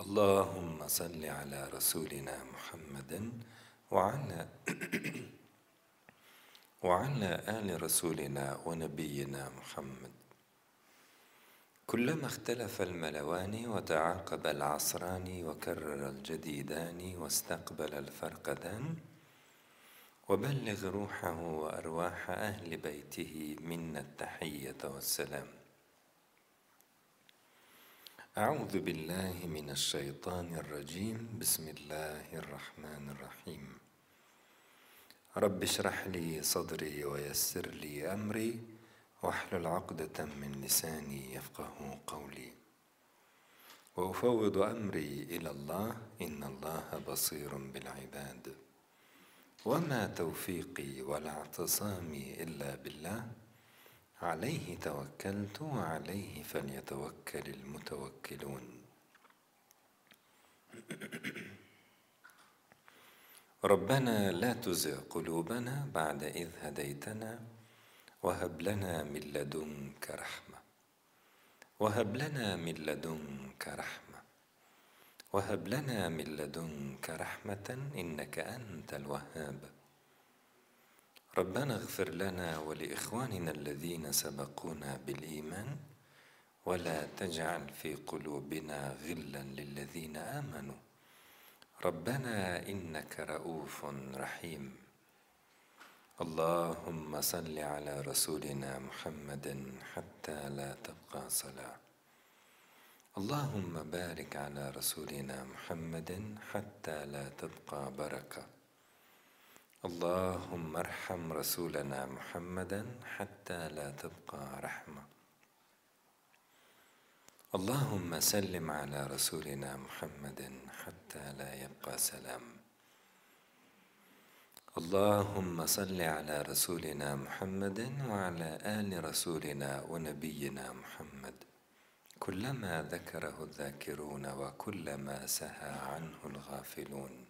اللهم صل على رسولنا محمد وعلى وعلى آل رسولنا ونبينا محمد. كلما اختلف الملوان وتعاقب العصران وكرر الجديدان واستقبل الفرقدان وبلغ روحه وأرواح أهل بيته منا التحية والسلام. أعوذ بالله من الشيطان الرجيم. بسم الله الرحمن الرحيم. رب اشرح لي صدري ويسر لي أمري واحلل عقدة من لساني يفقه قولي. وأفوض أمري إلى الله. إن الله بصير بالعباد. وما توفيقي ولا اعتصامي إلا بالله. عليه توكلت وعليه فليتوكل المتوكلون. ربنا لا تزغ قلوبنا بعد إذ هديتنا وهب لنا من لدنك رحمة. وهب لنا من لدنك رحمة. وهب لنا من لدنك رحمة إنك أنت الوهاب. ربنا اغفر لنا ولإخواننا الذين سبقونا بالإيمان ولا تجعل في قلوبنا غلا للذين آمنوا. ربنا إنك رؤوف رحيم. اللهم صل على رسولنا محمد حتى لا تبقى صلاة. اللهم بارك على رسولنا محمد حتى لا تبقى بركة. اللهم ارحم رسولنا محمدا حتى لا تبقى رحمة. اللهم سلم على رسولنا محمد حتى لا يبقى سلام. اللهم صل على رسولنا محمد وعلى آل رسولنا ونبينا محمد. كلما ذكره الذاكرون وكلما سهى عنه الغافلون.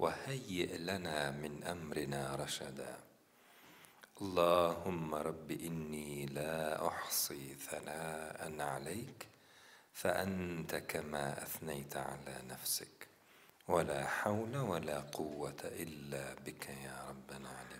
وهيئ لنا من أمرنا رشدا. اللهم رب إني لا أحصي ثناء عليك فأنت كما أثنيت على نفسك. ولا حول ولا قوة إلا بك يا رب العالمين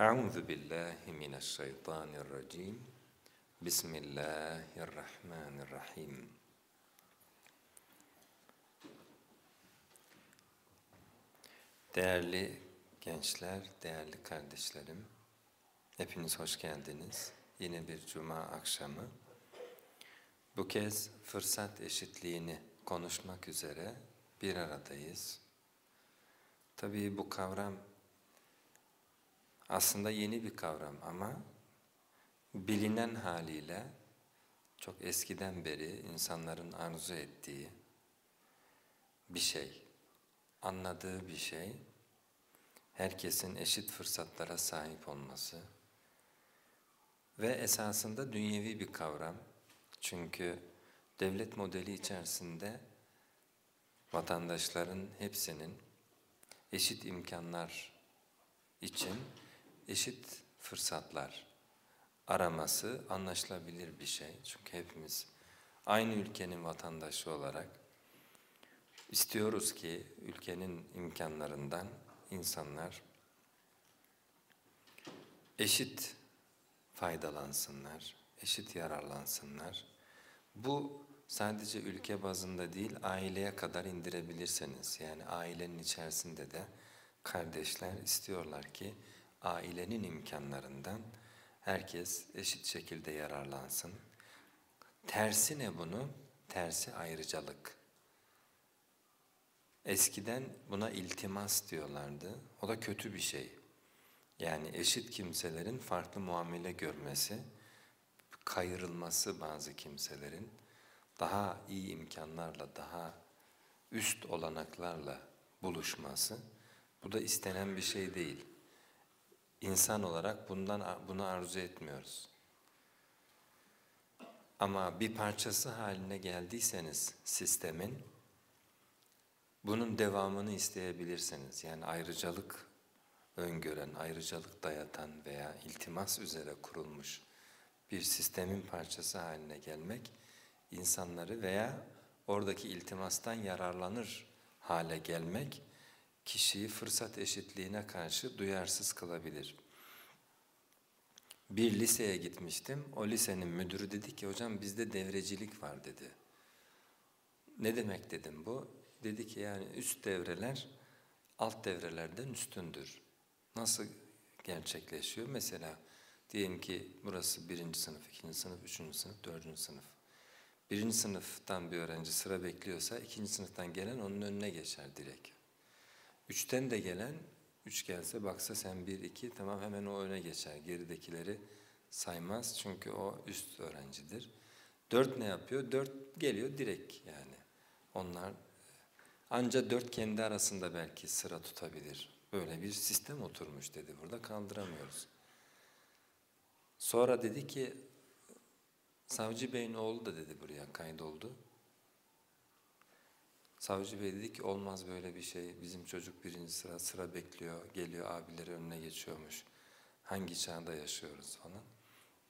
Euzu billahi mineşşeytanirracim. Bismillahirrahmanirrahim. Değerli gençler, değerli kardeşlerim, hepiniz hoş geldiniz. Yine bir cuma akşamı. Bu kez fırsat eşitliğini konuşmak üzere bir aradayız. Tabii bu kavram aslında yeni bir kavram ama bilinen haliyle çok eskiden beri insanların arzu ettiği bir şey, anladığı bir şey, herkesin eşit fırsatlara sahip olması ve esasında dünyevi bir kavram. Çünkü devlet modeli içerisinde vatandaşların hepsinin eşit imkanlar için eşit fırsatlar araması anlaşılabilir bir şey. Çünkü hepimiz aynı ülkenin vatandaşı olarak istiyoruz ki ülkenin imkanlarından insanlar eşit faydalansınlar, eşit yararlansınlar. Bu sadece ülke bazında değil, aileye kadar indirebilirseniz, yani ailenin içerisinde de kardeşler istiyorlar ki ailenin imkanlarından herkes eşit şekilde yararlansın. Tersi ne bunu? Tersi ayrıcalık. Eskiden buna iltimas diyorlardı. O da kötü bir şey. Yani eşit kimselerin farklı muamele görmesi, kayırılması bazı kimselerin, daha iyi imkanlarla, daha üst olanaklarla buluşması, bu da istenen bir şey değil. İnsan olarak bundan bunu arzu etmiyoruz. Ama bir parçası haline geldiyseniz sistemin, bunun devamını isteyebilirsiniz. Yani ayrıcalık öngören, ayrıcalık dayatan veya iltimas üzere kurulmuş bir sistemin parçası haline gelmek, insanları veya oradaki iltimastan yararlanır hale gelmek, kişiyi fırsat eşitliğine karşı duyarsız kılabilir. Bir liseye gitmiştim, o lisenin müdürü dedi ki, hocam bizde devrecilik var dedi. Ne demek dedim bu? Dedi ki yani üst devreler alt devrelerden üstündür. Nasıl gerçekleşiyor? Mesela diyelim ki burası birinci sınıf, ikinci sınıf, üçüncü sınıf, dördüncü sınıf. Birinci sınıftan bir öğrenci sıra bekliyorsa ikinci sınıftan gelen onun önüne geçer direkt. Üçten de gelen, üç gelse baksa sen bir, iki tamam hemen o öne geçer. Geridekileri saymaz çünkü o üst öğrencidir. Dört ne yapıyor? Dört geliyor direkt yani. Onlar ancak dört kendi arasında belki sıra tutabilir. Böyle bir sistem oturmuş dedi burada kaldıramıyoruz. Sonra dedi ki Savcı Bey'in oğlu da dedi buraya kaydoldu. Savcı Bey dedi ki olmaz böyle bir şey. Bizim çocuk birinci sıra sıra bekliyor, geliyor abileri önüne geçiyormuş. Hangi çağda yaşıyoruz falan.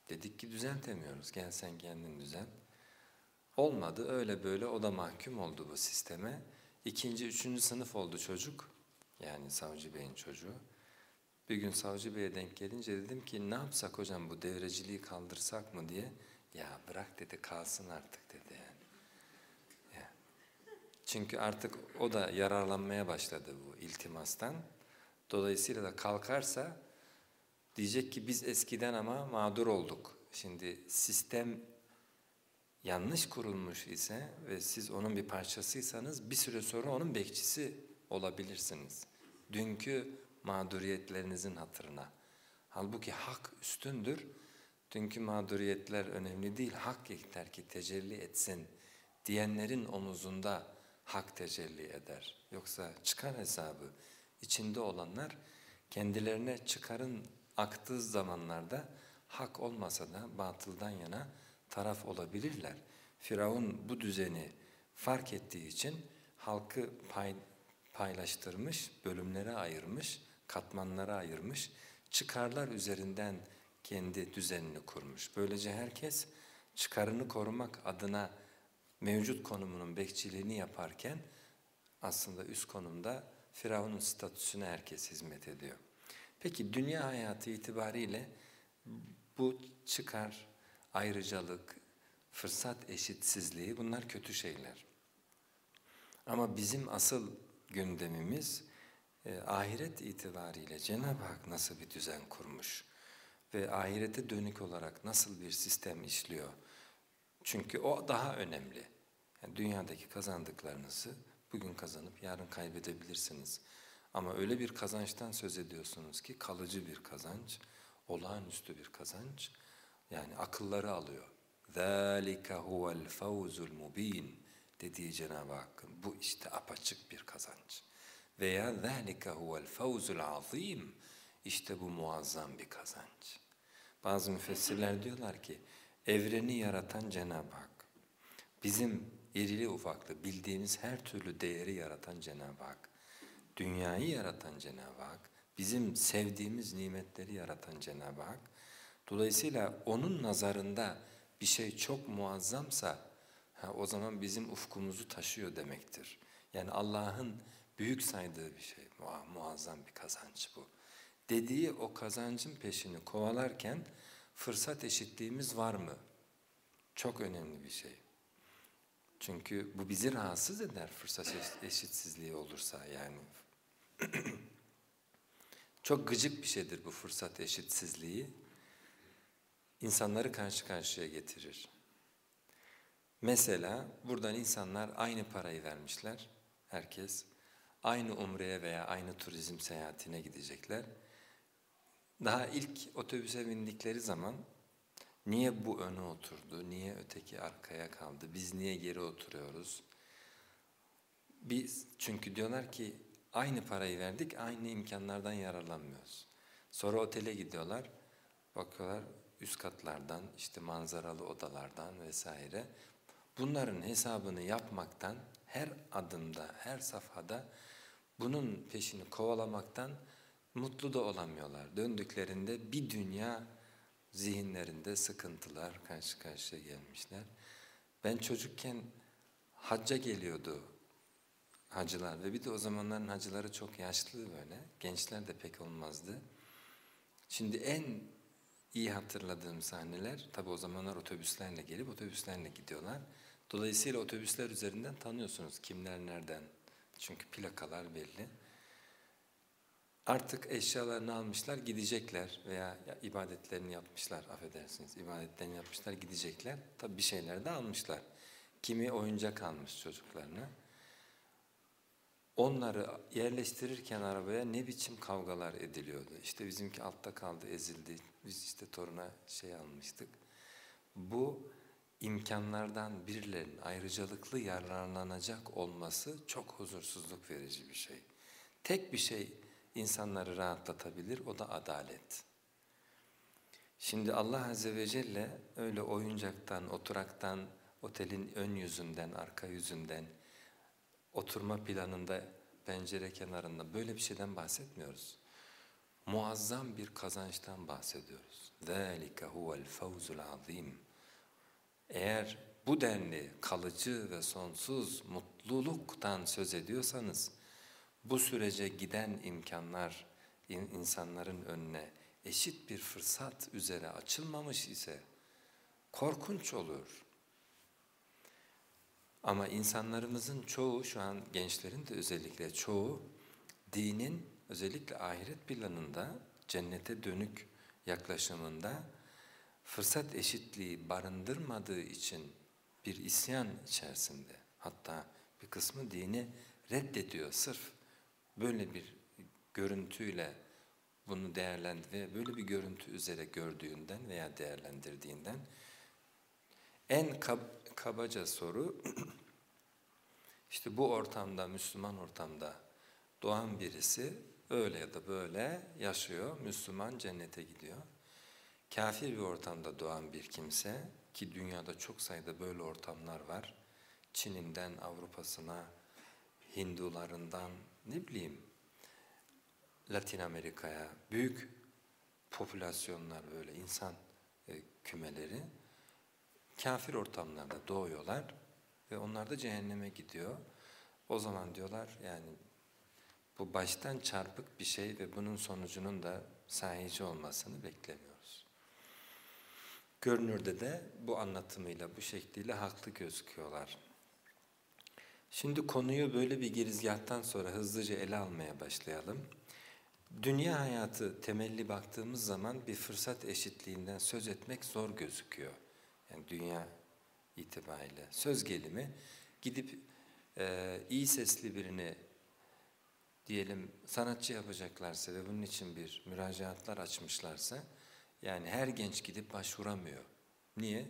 Dedik ki düzeltemiyoruz. Gel sen kendin düzelt. Olmadı öyle böyle o da mahkum oldu bu sisteme. İkinci, üçüncü sınıf oldu çocuk. Yani Savcı Bey'in çocuğu. Bir gün Savcı Bey'e denk gelince dedim ki ne yapsak hocam bu devreciliği kaldırsak mı diye. Ya bırak dedi kalsın artık dedi. Çünkü artık o da yararlanmaya başladı bu iltimastan. Dolayısıyla da kalkarsa diyecek ki biz eskiden ama mağdur olduk. Şimdi sistem yanlış kurulmuş ise ve siz onun bir parçasıysanız bir süre sonra onun bekçisi olabilirsiniz. Dünkü mağduriyetlerinizin hatırına. Halbuki hak üstündür. Dünkü mağduriyetler önemli değil, hak yeter ki tecelli etsin diyenlerin omuzunda hak tecelli eder. Yoksa çıkar hesabı içinde olanlar kendilerine çıkarın aktığı zamanlarda hak olmasa da batıldan yana taraf olabilirler. Firavun bu düzeni fark ettiği için halkı pay, paylaştırmış, bölümlere ayırmış, katmanlara ayırmış, çıkarlar üzerinden kendi düzenini kurmuş. Böylece herkes çıkarını korumak adına mevcut konumunun bekçiliğini yaparken aslında üst konumda Firavun'un statüsüne herkes hizmet ediyor. Peki dünya hayatı itibariyle bu çıkar, ayrıcalık, fırsat eşitsizliği bunlar kötü şeyler. Ama bizim asıl gündemimiz e, ahiret itibariyle Cenab-ı Hak nasıl bir düzen kurmuş ve ahirete dönük olarak nasıl bir sistem işliyor. Çünkü o daha önemli. Yani dünyadaki kazandıklarınızı bugün kazanıp yarın kaybedebilirsiniz. Ama öyle bir kazançtan söz ediyorsunuz ki kalıcı bir kazanç, olağanüstü bir kazanç. Yani akılları alıyor. ذَٰلِكَ هُوَ الْفَوْزُ الْمُب۪ينَ dediği Cenab-ı Hakk'ın bu işte apaçık bir kazanç. Veya ذَٰلِكَ هُوَ الْفَوْزُ الْعَظ۪يمِ işte bu muazzam bir kazanç. Bazı müfessirler diyorlar ki evreni yaratan Cenab-ı Hak. Bizim irili ufaklı bildiğimiz her türlü değeri yaratan Cenab-ı Hak. Dünyayı yaratan Cenab-ı Hak. Bizim sevdiğimiz nimetleri yaratan Cenab-ı Hak. Dolayısıyla onun nazarında bir şey çok muazzamsa ha, o zaman bizim ufkumuzu taşıyor demektir. Yani Allah'ın büyük saydığı bir şey, muazzam bir kazanç bu. Dediği o kazancın peşini kovalarken fırsat eşitliğimiz var mı? Çok önemli bir şey. Çünkü bu bizi rahatsız eder fırsat eşitsizliği olursa yani. Çok gıcık bir şeydir bu fırsat eşitsizliği. İnsanları karşı karşıya getirir. Mesela buradan insanlar aynı parayı vermişler, herkes. Aynı umreye veya aynı turizm seyahatine gidecekler. Daha ilk otobüse bindikleri zaman niye bu öne oturdu, niye öteki arkaya kaldı, biz niye geri oturuyoruz? Biz çünkü diyorlar ki aynı parayı verdik, aynı imkanlardan yararlanmıyoruz. Sonra otele gidiyorlar, bakıyorlar üst katlardan, işte manzaralı odalardan vesaire. Bunların hesabını yapmaktan her adımda, her safhada bunun peşini kovalamaktan mutlu da olamıyorlar. Döndüklerinde bir dünya zihinlerinde sıkıntılar karşı karşıya gelmişler. Ben çocukken hacca geliyordu hacılar ve bir de o zamanların hacıları çok yaşlı böyle. Gençler de pek olmazdı. Şimdi en iyi hatırladığım sahneler tabi o zamanlar otobüslerle gelip otobüslerle gidiyorlar. Dolayısıyla otobüsler üzerinden tanıyorsunuz kimler nereden. Çünkü plakalar belli. Artık eşyalarını almışlar gidecekler veya ibadetlerini yapmışlar affedersiniz ibadetlerini yapmışlar gidecekler. Tabi bir şeyler de almışlar. Kimi oyuncak almış çocuklarına. Onları yerleştirirken arabaya ne biçim kavgalar ediliyordu. İşte bizimki altta kaldı ezildi biz işte toruna şey almıştık. Bu imkanlardan birilerinin ayrıcalıklı yararlanacak olması çok huzursuzluk verici bir şey. Tek bir şey insanları rahatlatabilir, o da adalet. Şimdi Allah Azze ve Celle öyle oyuncaktan, oturaktan, otelin ön yüzünden, arka yüzünden, oturma planında, pencere kenarında böyle bir şeyden bahsetmiyoruz. Muazzam bir kazançtan bahsediyoruz. ذَٰلِكَ هُوَ الْفَوْزُ الْعَظِيمُ Eğer bu denli kalıcı ve sonsuz mutluluktan söz ediyorsanız, bu sürece giden imkanlar insanların önüne eşit bir fırsat üzere açılmamış ise korkunç olur. Ama insanlarımızın çoğu şu an gençlerin de özellikle çoğu dinin özellikle ahiret planında cennete dönük yaklaşımında fırsat eşitliği barındırmadığı için bir isyan içerisinde hatta bir kısmı dini reddediyor sırf böyle bir görüntüyle bunu değerlendi böyle bir görüntü üzere gördüğünden veya değerlendirdiğinden en kab kabaca soru işte bu ortamda Müslüman ortamda doğan birisi öyle ya da böyle yaşıyor Müslüman cennete gidiyor. Kafir bir ortamda doğan bir kimse ki dünyada çok sayıda böyle ortamlar var. Çin'inden Avrupa'sına, Hindularından ne bileyim Latin Amerika'ya büyük popülasyonlar böyle insan e, kümeleri kafir ortamlarda doğuyorlar ve onlar da cehenneme gidiyor. O zaman diyorlar yani bu baştan çarpık bir şey ve bunun sonucunun da sahici olmasını beklemiyoruz. Görünürde de bu anlatımıyla, bu şekliyle haklı gözüküyorlar. Şimdi konuyu böyle bir girizgahtan sonra hızlıca ele almaya başlayalım. Dünya hayatı temelli baktığımız zaman bir fırsat eşitliğinden söz etmek zor gözüküyor. Yani dünya itibariyle. Söz gelimi gidip e, iyi sesli birini diyelim sanatçı yapacaklarsa ve bunun için bir müracaatlar açmışlarsa yani her genç gidip başvuramıyor. Niye?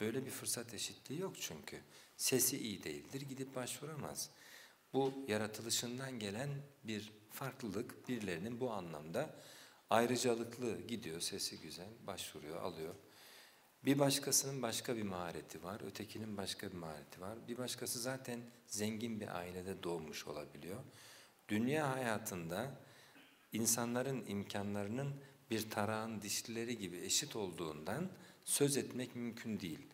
Böyle bir fırsat eşitliği yok çünkü. Sesi iyi değildir, gidip başvuramaz. Bu yaratılışından gelen bir farklılık, birilerinin bu anlamda ayrıcalıklı gidiyor, sesi güzel, başvuruyor, alıyor. Bir başkasının başka bir mahareti var, ötekinin başka bir mahareti var. Bir başkası zaten zengin bir ailede doğmuş olabiliyor. Dünya hayatında insanların imkanlarının bir tarağın dişlileri gibi eşit olduğundan söz etmek mümkün değil.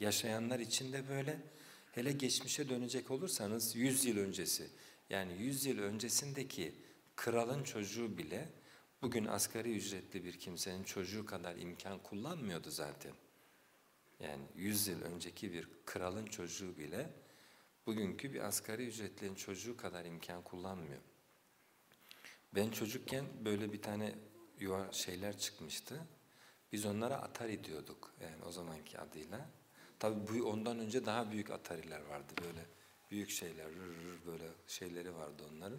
Yaşayanlar için de böyle. Hele geçmişe dönecek olursanız 100 yıl öncesi yani 100 yıl öncesindeki kralın çocuğu bile bugün asgari ücretli bir kimsenin çocuğu kadar imkan kullanmıyordu zaten. Yani 100 yıl önceki bir kralın çocuğu bile bugünkü bir asgari ücretlinin çocuğu kadar imkan kullanmıyor. Ben çocukken böyle bir tane yuva şeyler çıkmıştı. Biz onlara Atari diyorduk yani o zamanki adıyla. Tabii bu ondan önce daha büyük Atari'ler vardı böyle büyük şeyler, rır rır böyle şeyleri vardı onların.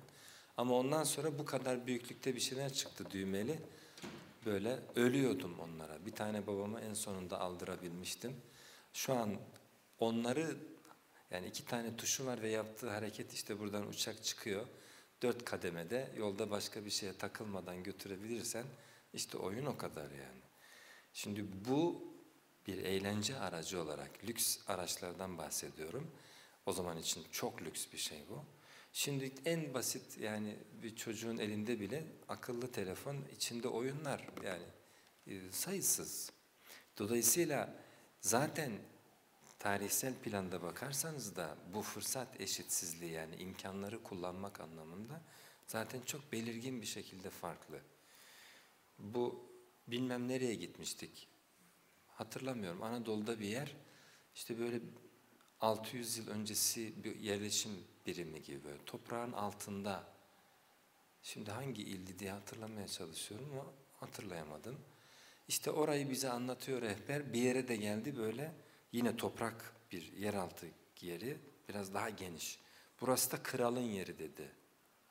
Ama ondan sonra bu kadar büyüklükte bir şeyler çıktı düğmeli. Böyle ölüyordum onlara. Bir tane babama en sonunda aldırabilmiştim. Şu an onları yani iki tane tuşu var ve yaptığı hareket işte buradan uçak çıkıyor. Dört kademede yolda başka bir şeye takılmadan götürebilirsen işte oyun o kadar yani. Şimdi bu bir eğlence aracı olarak lüks araçlardan bahsediyorum. O zaman için çok lüks bir şey bu. Şimdi en basit yani bir çocuğun elinde bile akıllı telefon içinde oyunlar yani e, sayısız. Dolayısıyla zaten tarihsel planda bakarsanız da bu fırsat eşitsizliği yani imkanları kullanmak anlamında zaten çok belirgin bir şekilde farklı. Bu bilmem nereye gitmiştik hatırlamıyorum Anadolu'da bir yer işte böyle 600 yıl öncesi bir yerleşim birimi gibi böyle toprağın altında şimdi hangi ildi diye hatırlamaya çalışıyorum ama hatırlayamadım. İşte orayı bize anlatıyor rehber. Bir yere de geldi böyle yine toprak bir yeraltı yeri biraz daha geniş. Burası da kralın yeri dedi.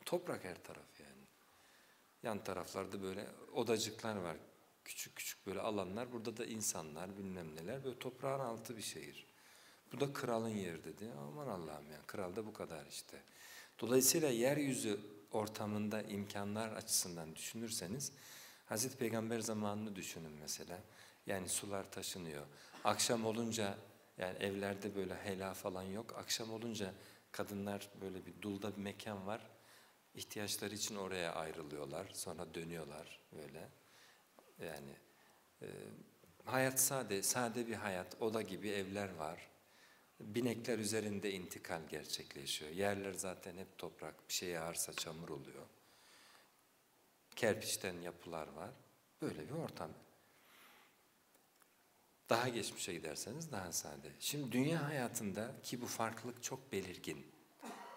Toprak her taraf yani. Yan taraflarda böyle odacıklar var. Küçük küçük böyle alanlar. Burada da insanlar bilmem neler. Böyle toprağın altı bir şehir. Bu da kralın yeri dedi. Aman Allah'ım ya kral da bu kadar işte. Dolayısıyla yeryüzü ortamında imkanlar açısından düşünürseniz Hazreti Peygamber zamanını düşünün mesela. Yani sular taşınıyor. Akşam olunca yani evlerde böyle hela falan yok. Akşam olunca kadınlar böyle bir dulda bir mekan var. İhtiyaçları için oraya ayrılıyorlar. Sonra dönüyorlar böyle. Yani e, hayat sade, sade bir hayat. Oda gibi evler var. Binekler üzerinde intikal gerçekleşiyor. Yerler zaten hep toprak, bir şey yağarsa çamur oluyor. Kerpiçten yapılar var. Böyle bir ortam. Daha geçmişe giderseniz daha sade. Şimdi dünya hayatında ki bu farklılık çok belirgin.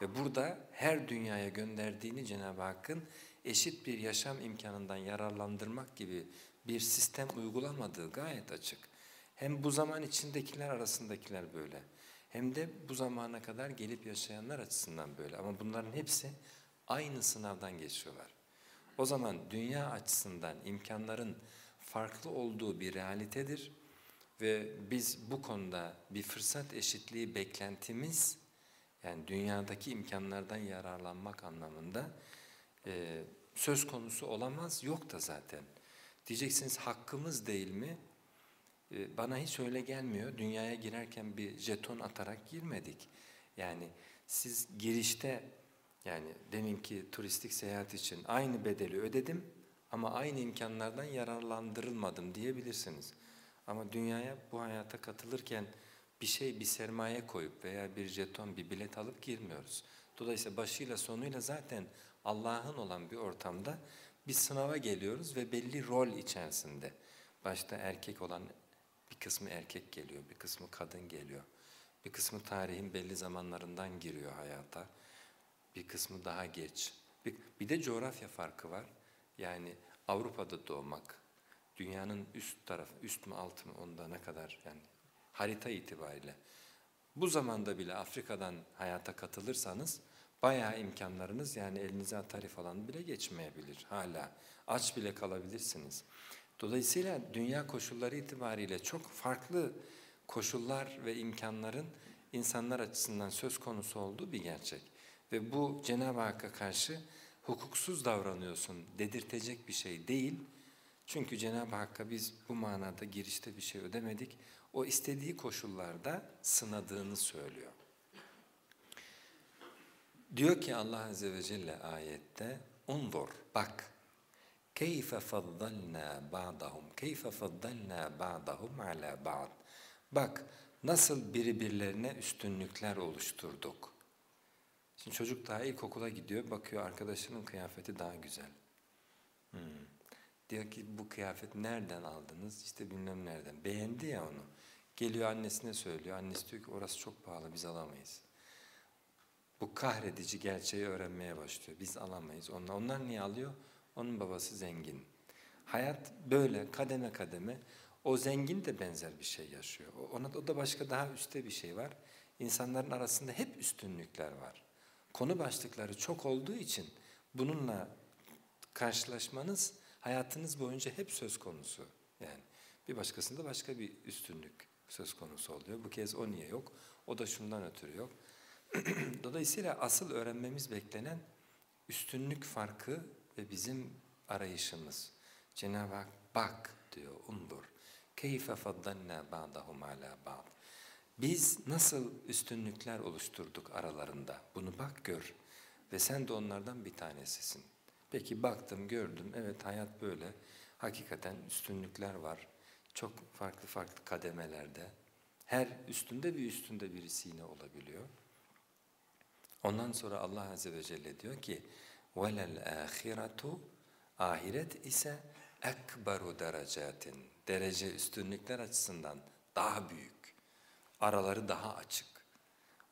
Ve burada her dünyaya gönderdiğini Cenab-ı Hakk'ın eşit bir yaşam imkanından yararlandırmak gibi bir sistem uygulamadığı gayet açık. Hem bu zaman içindekiler arasındakiler böyle hem de bu zamana kadar gelip yaşayanlar açısından böyle. Ama bunların hepsi aynı sınavdan geçiyorlar. O zaman dünya açısından imkanların farklı olduğu bir realitedir ve biz bu konuda bir fırsat eşitliği beklentimiz yani dünyadaki imkanlardan yararlanmak anlamında e, söz konusu olamaz, yok da zaten. Diyeceksiniz hakkımız değil mi? Ee, bana hiç öyle gelmiyor. Dünyaya girerken bir jeton atarak girmedik. Yani siz girişte yani deminki turistik seyahat için aynı bedeli ödedim ama aynı imkanlardan yararlandırılmadım diyebilirsiniz. Ama dünyaya bu hayata katılırken bir şey, bir sermaye koyup veya bir jeton, bir bilet alıp girmiyoruz. Dolayısıyla başıyla sonuyla zaten Allah'ın olan bir ortamda bir sınava geliyoruz ve belli rol içerisinde. Başta erkek olan bir kısmı erkek geliyor, bir kısmı kadın geliyor. Bir kısmı tarihin belli zamanlarından giriyor hayata. Bir kısmı daha geç. Bir, bir de coğrafya farkı var. Yani Avrupa'da doğmak, dünyanın üst tarafı, üst mü alt mı onda ne kadar yani harita itibariyle. Bu zamanda bile Afrika'dan hayata katılırsanız bayağı imkanlarınız yani elinize Atari falan bile geçmeyebilir hala. Aç bile kalabilirsiniz. Dolayısıyla dünya koşulları itibariyle çok farklı koşullar ve imkanların insanlar açısından söz konusu olduğu bir gerçek. Ve bu Cenab-ı Hakk'a karşı hukuksuz davranıyorsun dedirtecek bir şey değil. Çünkü Cenab-ı Hakk'a biz bu manada girişte bir şey ödemedik. O istediği koşullarda sınadığını söylüyor. Diyor ki Allah Azze ve Celle ayette, undur, bak. Keyfe faddalna ba'dahum, keyfe faddalna ba'dahum ala ba'd. Bak nasıl birbirlerine üstünlükler oluşturduk. Şimdi çocuk daha ilkokula gidiyor, bakıyor arkadaşının kıyafeti daha güzel. Hmm. Diyor ki bu kıyafet nereden aldınız? İşte bilmem nereden. Beğendi ya onu. Geliyor annesine söylüyor. Annesi diyor ki orası çok pahalı biz alamayız. Bu kahredici gerçeği öğrenmeye başlıyor. Biz alamayız. Onlar, onlar niye alıyor? Onun babası zengin. Hayat böyle kademe kademe. O zengin de benzer bir şey yaşıyor. Ona o da başka daha üstte bir şey var. İnsanların arasında hep üstünlükler var. Konu başlıkları çok olduğu için bununla karşılaşmanız hayatınız boyunca hep söz konusu. Yani bir başkasında başka bir üstünlük söz konusu oluyor. Bu kez o niye yok? O da şundan ötürü yok. Dolayısıyla asıl öğrenmemiz beklenen üstünlük farkı ve bizim arayışımız. Cenab-ı Hak bak diyor, undur. Keyfe faddalna ba'dahum ala ba'd. Biz nasıl üstünlükler oluşturduk aralarında? Bunu bak gör. Ve sen de onlardan bir tanesisin. Peki baktım, gördüm. Evet hayat böyle. Hakikaten üstünlükler var. Çok farklı farklı kademelerde. Her üstünde bir üstünde birisi yine olabiliyor. Ondan sonra Allah Azze ve Celle diyor ki وَلَلْ آخِرَةُ Ahiret ise ekberu derecatin. Derece üstünlükler açısından daha büyük. Araları daha açık.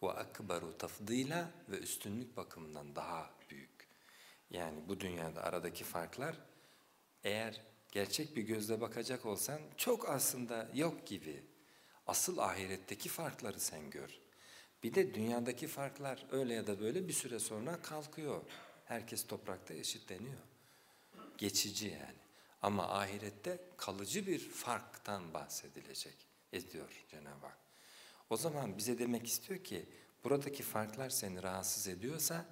Ve ekberu tafdila ve üstünlük bakımından daha büyük. Yani bu dünyada aradaki farklar eğer gerçek bir gözle bakacak olsan çok aslında yok gibi. Asıl ahiretteki farkları sen gör. Bir de dünyadaki farklar öyle ya da böyle bir süre sonra kalkıyor. Herkes toprakta eşitleniyor. Geçici yani. Ama ahirette kalıcı bir farktan bahsedilecek ediyor Cenab-ı Hak. O zaman bize demek istiyor ki buradaki farklar seni rahatsız ediyorsa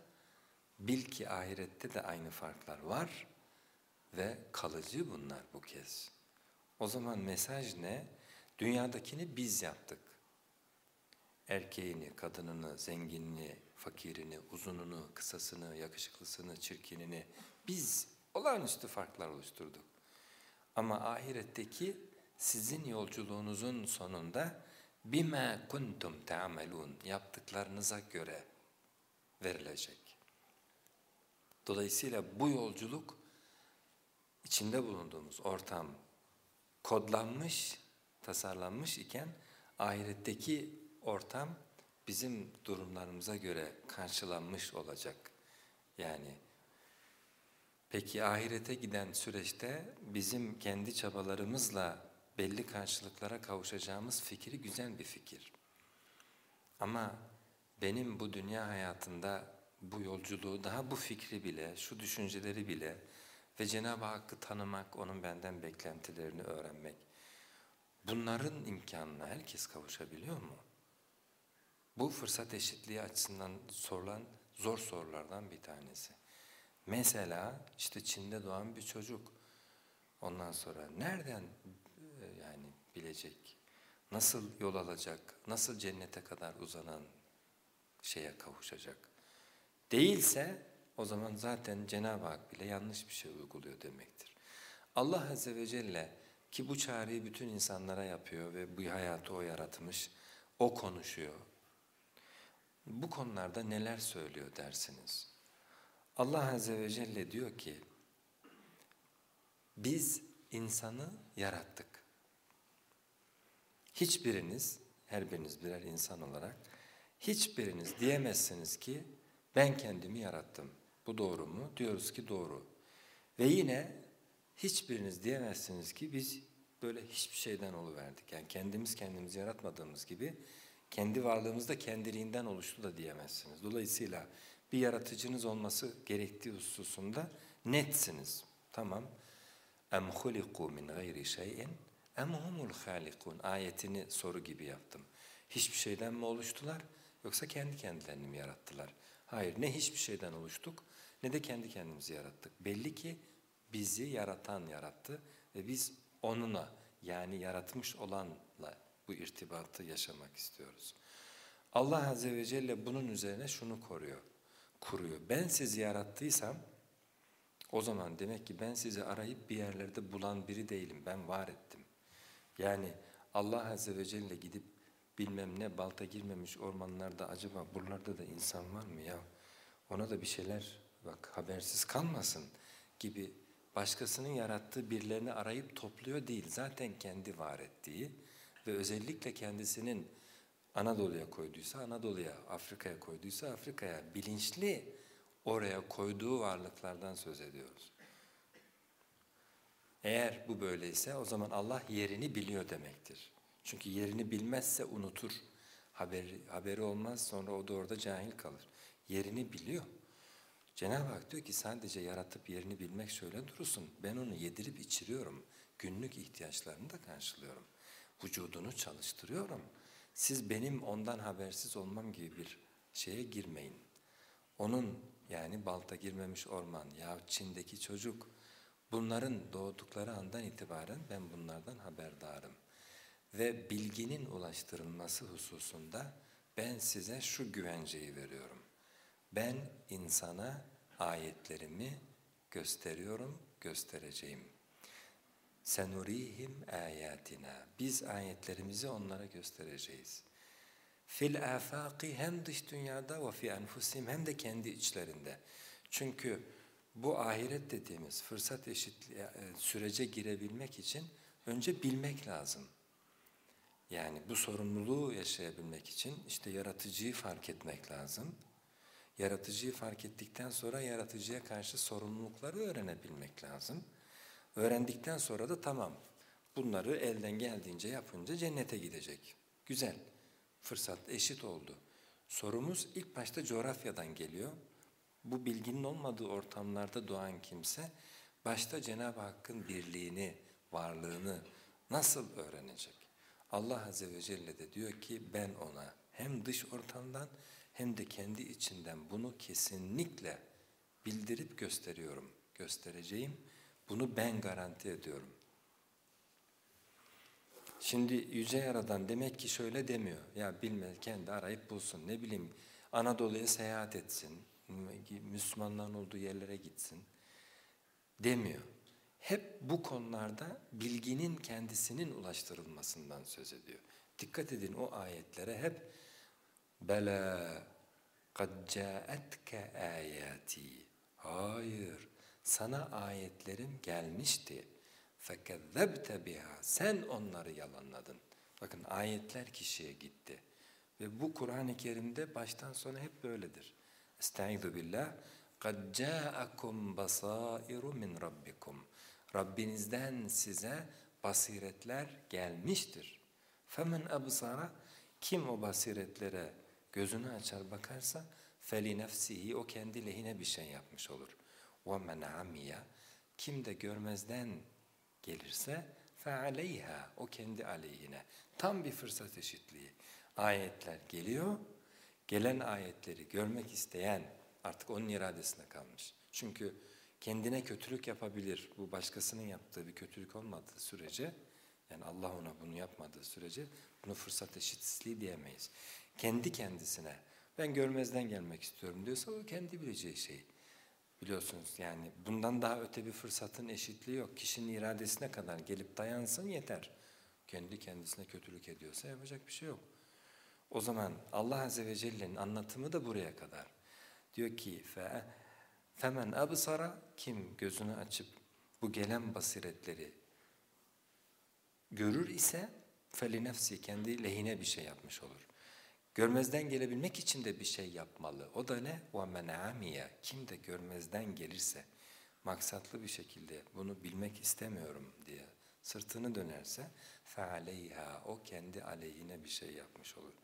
bil ki ahirette de aynı farklar var ve kalıcı bunlar bu kez. O zaman mesaj ne? Dünyadakini biz yaptık. Erkeğini, kadınını, zenginini, fakirini, uzununu, kısasını, yakışıklısını, çirkinini biz olağanüstü farklar oluşturduk. Ama ahiretteki sizin yolculuğunuzun sonunda bima kuntum ta'malun yaptıklarınıza göre verilecek. Dolayısıyla bu yolculuk içinde bulunduğumuz ortam kodlanmış, tasarlanmış iken ahiretteki ortam bizim durumlarımıza göre karşılanmış olacak. Yani peki ahirete giden süreçte bizim kendi çabalarımızla belli karşılıklara kavuşacağımız fikri güzel bir fikir. Ama benim bu dünya hayatında bu yolculuğu daha bu fikri bile, şu düşünceleri bile ve Cenab-ı Hakk'ı tanımak, onun benden beklentilerini öğrenmek. Bunların imkanına herkes kavuşabiliyor mu? Bu fırsat eşitliği açısından sorulan zor sorulardan bir tanesi. Mesela işte Çin'de doğan bir çocuk ondan sonra nereden e, yani bilecek, nasıl yol alacak, nasıl cennete kadar uzanan şeye kavuşacak. Değilse o zaman zaten Cenab-ı Hak bile yanlış bir şey uyguluyor demektir. Allah Azze ve Celle ki bu çağrıyı bütün insanlara yapıyor ve bu hayatı o yaratmış, o konuşuyor. Bu konularda neler söylüyor dersiniz? Allah Azze ve Celle diyor ki, biz insanı yarattık. Hiçbiriniz her biriniz birer insan olarak hiçbiriniz diyemezsiniz ki ben kendimi yarattım. Bu doğru mu? Diyoruz ki doğru. Ve yine hiçbiriniz diyemezsiniz ki biz böyle hiçbir şeyden oluverdik. Yani kendimiz kendimizi yaratmadığımız gibi kendi varlığımız da kendiliğinden oluştu da diyemezsiniz. Dolayısıyla bir yaratıcınız olması gerektiği hususunda netsiniz. Tamam. Em huliku min gayri şeyin em humul halikun ayetini soru gibi yaptım. Hiçbir şeyden mi oluştular yoksa kendi kendilerini mi yarattılar? Hayır ne hiçbir şeyden oluştuk ne de kendi kendimizi yarattık. Belli ki bizi yaratan yarattı ve biz onunla yani yaratmış olanla bu irtibatı yaşamak istiyoruz. Allah Azze ve Celle bunun üzerine şunu koruyor, kuruyor. Ben sizi yarattıysam o zaman demek ki ben sizi arayıp bir yerlerde bulan biri değilim. Ben var ettim. Yani Allah Azze ve Celle gidip bilmem ne balta girmemiş ormanlarda acaba buralarda da insan var mı ya? Ona da bir şeyler bak habersiz kalmasın gibi başkasının yarattığı birilerini arayıp topluyor değil. Zaten kendi var ettiği ve özellikle kendisinin Anadolu'ya koyduysa Anadolu'ya, Afrika'ya koyduysa Afrika'ya bilinçli oraya koyduğu varlıklardan söz ediyoruz. Eğer bu böyleyse o zaman Allah yerini biliyor demektir. Çünkü yerini bilmezse unutur. Haberi, haberi olmaz sonra o da orada cahil kalır. Yerini biliyor. Cenab-ı Hak diyor ki sadece yaratıp yerini bilmek şöyle durursun. Ben onu yedirip içiriyorum. Günlük ihtiyaçlarını da karşılıyorum. Vücudunu çalıştırıyorum. Siz benim ondan habersiz olmam gibi bir şeye girmeyin. Onun yani balta girmemiş orman ya Çin'deki çocuk bunların doğdukları andan itibaren ben bunlardan haberdarım. Ve bilginin ulaştırılması hususunda ben size şu güvenceyi veriyorum. Ben insana ayetlerimi gösteriyorum, göstereceğim. Senurihim ayatina. Biz ayetlerimizi onlara göstereceğiz. Fil afaki hem dış dünyada ve fi enfusim hem de kendi içlerinde. Çünkü bu ahiret dediğimiz fırsat eşitliği e, sürece girebilmek için önce bilmek lazım. Yani bu sorumluluğu yaşayabilmek için işte yaratıcıyı fark etmek lazım. Yaratıcıyı fark ettikten sonra yaratıcıya karşı sorumlulukları öğrenebilmek lazım. Öğrendikten sonra da tamam bunları elden geldiğince yapınca cennete gidecek. Güzel, fırsat eşit oldu. Sorumuz ilk başta coğrafyadan geliyor. Bu bilginin olmadığı ortamlarda doğan kimse başta Cenab-ı Hakk'ın birliğini, varlığını nasıl öğrenecek? Allah Azze ve Celle de diyor ki ben ona hem dış ortamdan hem de kendi içinden bunu kesinlikle bildirip gösteriyorum, göstereceğim. Bunu ben garanti ediyorum. Şimdi Yüce Yaradan demek ki şöyle demiyor. Ya bilmez kendi arayıp bulsun. Ne bileyim Anadolu'ya seyahat etsin. Müslümanların olduğu yerlere gitsin. Demiyor. Hep bu konularda bilginin kendisinin ulaştırılmasından söz ediyor. Dikkat edin o ayetlere hep Bela kad caetke ayati. Hayır, sana ayetlerim gelmişti. Fekezzebte biha. Sen onları yalanladın. Bakın ayetler kişiye gitti. Ve bu Kur'an-ı Kerim'de baştan sona hep böyledir. Estaizu billah. قَدْ جَاءَكُمْ بَصَائِرُ مِنْ رَبِّكُمْ Rabbinizden size basiretler gelmiştir. فَمَنْ أَبْصَرَ Kim o basiretlere gözünü açar bakarsa feli nefsihi o kendi lehine bir şey yapmış olur. وَمَنْ عَمِيَ Kim de görmezden gelirse فَعَلَيْهَا O kendi aleyhine. Tam bir fırsat eşitliği. Ayetler geliyor. Gelen ayetleri görmek isteyen artık onun iradesine kalmış. Çünkü kendine kötülük yapabilir. Bu başkasının yaptığı bir kötülük olmadığı sürece yani Allah ona bunu yapmadığı sürece bunu fırsat eşitsizliği diyemeyiz. Kendi kendisine ben görmezden gelmek istiyorum diyorsa o kendi bileceği şey. Biliyorsunuz yani bundan daha öte bir fırsatın eşitliği yok. Kişinin iradesine kadar gelip dayansın yeter. Kendi kendisine kötülük ediyorsa yapacak bir şey yok. O zaman Allah Azze ve Celle'nin anlatımı da buraya kadar. Diyor ki fe femen absara kim gözünü açıp bu gelen basiretleri görür ise feli kendi lehine bir şey yapmış olur. Görmezden gelebilmek için de bir şey yapmalı. O da ne? وَمَنْ عَمِيَ Kim de görmezden gelirse, maksatlı bir şekilde bunu bilmek istemiyorum diye sırtını dönerse فَعَلَيْهَا O kendi aleyhine bir şey yapmış olur.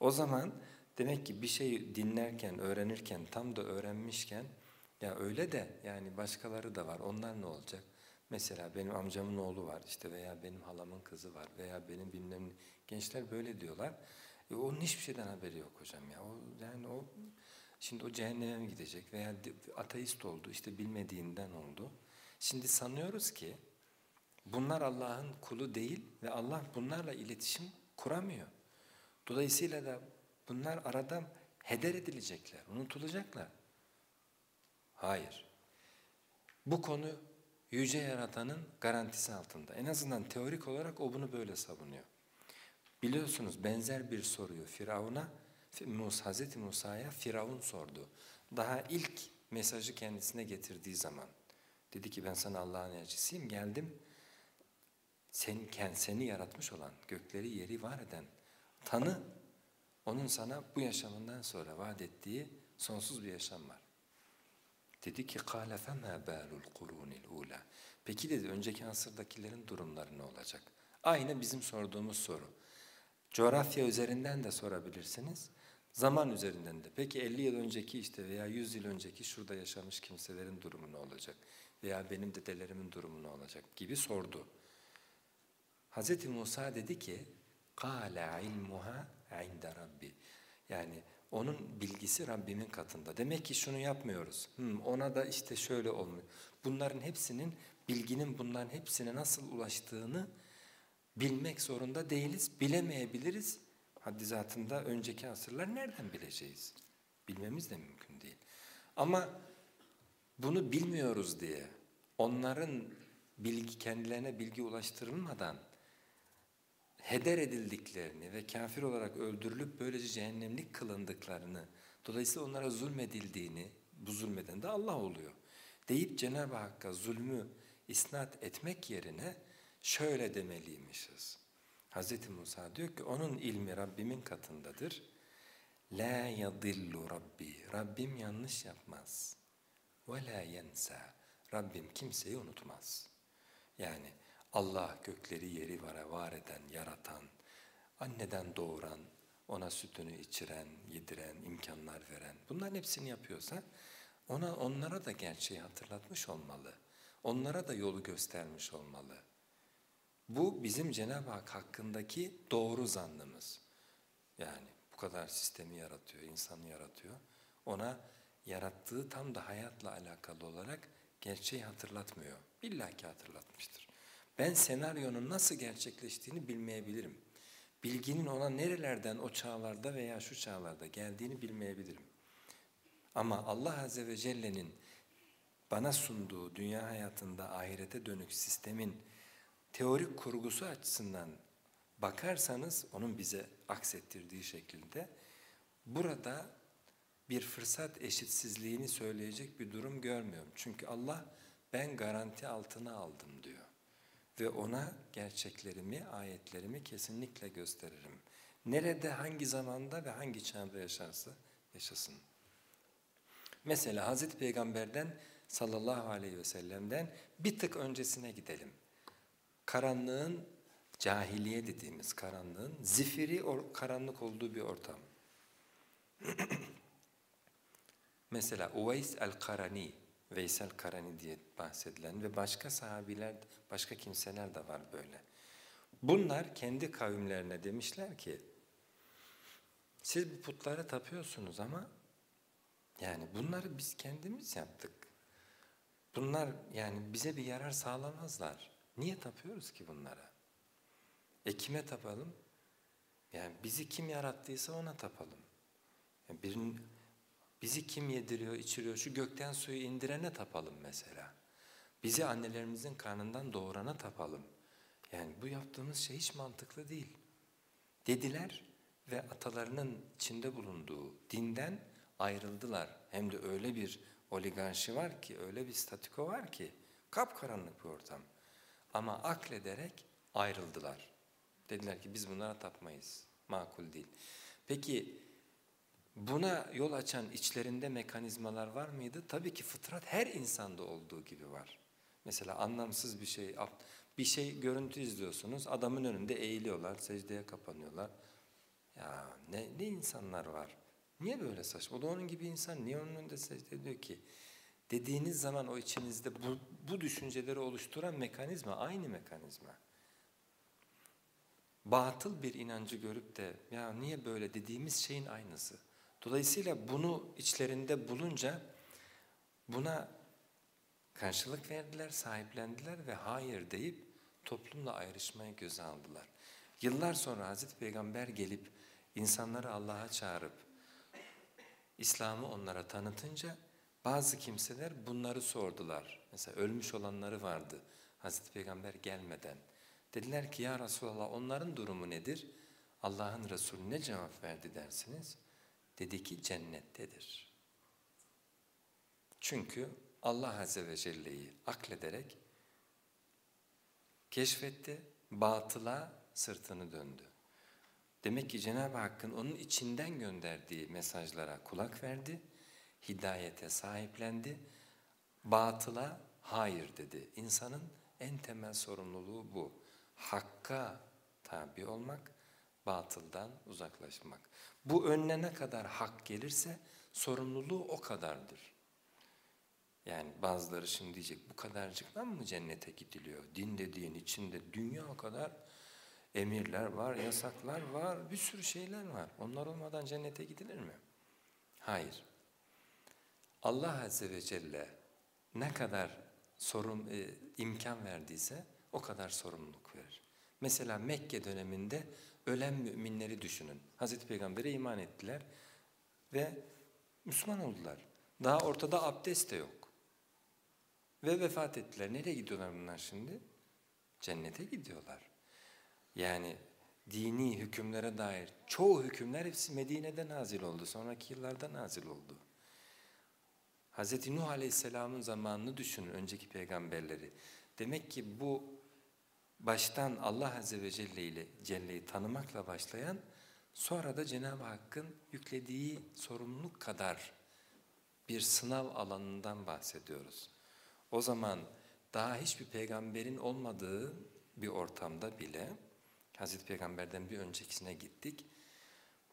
O zaman demek ki bir şeyi dinlerken, öğrenirken, tam da öğrenmişken ya öyle de yani başkaları da var onlar ne olacak? Mesela benim amcamın oğlu var işte veya benim halamın kızı var veya benim bilmem gençler böyle diyorlar. E onun hiçbir şeyden haberi yok hocam ya. O, yani o şimdi o cehenneme mi gidecek veya ateist oldu işte bilmediğinden oldu. Şimdi sanıyoruz ki bunlar Allah'ın kulu değil ve Allah bunlarla iletişim kuramıyor. Dolayısıyla da bunlar aradan heder edilecekler, unutulacaklar. Hayır. Bu konu Yüce Yaratan'ın garantisi altında. En azından teorik olarak o bunu böyle savunuyor. Biliyorsunuz benzer bir soruyu Firavun'a, Musa, Hazreti Musa'ya Firavun sordu. Daha ilk mesajı kendisine getirdiği zaman. Dedi ki ben sana Allah'ın elçisiyim geldim. Sen, seni yaratmış olan, gökleri yeri var eden, tanı. Onun sana bu yaşamından sonra vaat ettiği sonsuz bir yaşam var. Dedi ki قَالَ فَمَا بَالُ الْقُرُونِ الْعُولَى Peki dedi önceki asırdakilerin durumları ne olacak? Aynı bizim sorduğumuz soru. Coğrafya üzerinden de sorabilirsiniz. Zaman üzerinden de. Peki 50 yıl önceki işte veya 100 yıl önceki şurada yaşamış kimselerin durumu ne olacak? Veya benim dedelerimin durumu ne olacak? Gibi sordu. Hz. Musa dedi ki قَالَ عِلْمُهَا عِنْدَ رَبِّ Yani onun bilgisi Rabbimin katında. Demek ki şunu yapmıyoruz. Hmm, ona da işte şöyle olmuyor. Bunların hepsinin, bilginin bunların hepsine nasıl ulaştığını bilmek zorunda değiliz. Bilemeyebiliriz. Haddi zatında önceki asırlar nereden bileceğiz? Bilmemiz de mümkün değil. Ama bunu bilmiyoruz diye onların bilgi kendilerine bilgi ulaştırılmadan heder edildiklerini ve kafir olarak öldürülüp böylece cehennemlik kılındıklarını, dolayısıyla onlara zulmedildiğini, bu zulmeden de Allah oluyor. Deyip Cenab-ı Hakk'a zulmü isnat etmek yerine şöyle demeliymişiz. Hz. Musa diyor ki onun ilmi Rabbimin katındadır. La yadillu Rabbi. Rabbim yanlış yapmaz. Ve la yensa. Rabbim kimseyi unutmaz. Yani Allah gökleri yeri vara var eden, yaratan, anneden doğuran, ona sütünü içiren, yediren, imkanlar veren bunların hepsini yapıyorsa ona onlara da gerçeği hatırlatmış olmalı. Onlara da yolu göstermiş olmalı. Bu bizim Cenab-ı Hak hakkındaki doğru zannımız. Yani bu kadar sistemi yaratıyor, insanı yaratıyor. Ona yarattığı tam da hayatla alakalı olarak gerçeği hatırlatmıyor. İlla ki hatırlatmıştır. Ben senaryonun nasıl gerçekleştiğini bilmeyebilirim. Bilginin ona nerelerden o çağlarda veya şu çağlarda geldiğini bilmeyebilirim. Ama Allah Azze ve Celle'nin bana sunduğu dünya hayatında ahirete dönük sistemin teorik kurgusu açısından bakarsanız onun bize aksettirdiği şekilde burada bir fırsat eşitsizliğini söyleyecek bir durum görmüyorum. Çünkü Allah ben garanti altına aldım diyor ve ona gerçeklerimi, ayetlerimi kesinlikle gösteririm. Nerede, hangi zamanda ve hangi çağda yaşarsa yaşasın. Mesela Hazreti Peygamber'den sallallahu aleyhi ve sellem'den bir tık öncesine gidelim. Karanlığın, cahiliye dediğimiz karanlığın zifiri or, karanlık olduğu bir ortam. Mesela Uveys el-Karani Veysel Karani diye bahsedilen ve başka sahabiler, başka kimseler de var böyle. Bunlar kendi kavimlerine demişler ki, siz bu putlara tapıyorsunuz ama yani bunları biz kendimiz yaptık. Bunlar yani bize bir yarar sağlamazlar. Niye tapıyoruz ki bunlara? E kime tapalım? Yani bizi kim yarattıysa ona tapalım. Yani birinin Bizi kim yediriyor, içiriyor? Şu gökten suyu indirene tapalım mesela. Bizi annelerimizin karnından doğurana tapalım. Yani bu yaptığımız şey hiç mantıklı değil. Dediler ve atalarının içinde bulunduğu dinden ayrıldılar. Hem de öyle bir oligarşi var ki, öyle bir statiko var ki kapkaranlık bir ortam. Ama aklederek ayrıldılar. Dediler ki biz bunlara tapmayız. Makul değil. Peki buna yol açan içlerinde mekanizmalar var mıydı? Tabii ki fıtrat her insanda olduğu gibi var. Mesela anlamsız bir şey, bir şey görüntü izliyorsunuz. Adamın önünde eğiliyorlar, secdeye kapanıyorlar. Ya ne, ne insanlar var. Niye böyle saçma? O da onun gibi insan. Niye onun önünde secde ediyor ki? Dediğiniz zaman o içinizde bu, bu düşünceleri oluşturan mekanizma aynı mekanizma. Batıl bir inancı görüp de ya niye böyle dediğimiz şeyin aynısı. Dolayısıyla bunu içlerinde bulunca buna karşılık verdiler, sahiplendiler ve hayır deyip toplumla ayrışmayı göze aldılar. Yıllar sonra Hazreti Peygamber gelip insanları Allah'a çağırıp İslam'ı onlara tanıtınca bazı kimseler bunları sordular. Mesela ölmüş olanları vardı Hazreti Peygamber gelmeden. Dediler ki ya Resulallah onların durumu nedir? Allah'ın Resulü ne cevap verdi dersiniz? Dedi ki cennettedir. Çünkü Allah Azze ve Celle'yi aklederek keşfetti, batıla sırtını döndü. Demek ki Cenab-ı Hakk'ın onun içinden gönderdiği mesajlara kulak verdi, hidayete sahiplendi, batıla hayır dedi. İnsanın en temel sorumluluğu bu. Hakka tabi olmak, batıldan uzaklaşmak. Bu önüne ne kadar hak gelirse sorumluluğu o kadardır. Yani bazıları şimdi diyecek bu kadarcıktan mı cennete gidiliyor? Din dediğin içinde dünya kadar emirler var, yasaklar var, bir sürü şeyler var. Onlar olmadan cennete gidilir mi? Hayır. Allah Azze ve Celle ne kadar sorun, e, imkan verdiyse o kadar sorumluluk verir. Mesela Mekke döneminde ölen müminleri düşünün. Hazreti Peygamber'e iman ettiler ve Müslüman oldular. Daha ortada abdest de yok. Ve vefat ettiler. Nereye gidiyorlar bunlar şimdi? Cennete gidiyorlar. Yani dini hükümlere dair çoğu hükümler hepsi Medine'de nazil oldu. Sonraki yıllarda nazil oldu. Hz. Nuh Aleyhisselam'ın zamanını düşünün önceki peygamberleri. Demek ki bu baştan Allah Azze ve Celle ile Celle'yi tanımakla başlayan sonra da Cenab-ı Hakk'ın yüklediği sorumluluk kadar bir sınav alanından bahsediyoruz. O zaman daha hiçbir peygamberin olmadığı bir ortamda bile Hazreti Peygamber'den bir öncekisine gittik.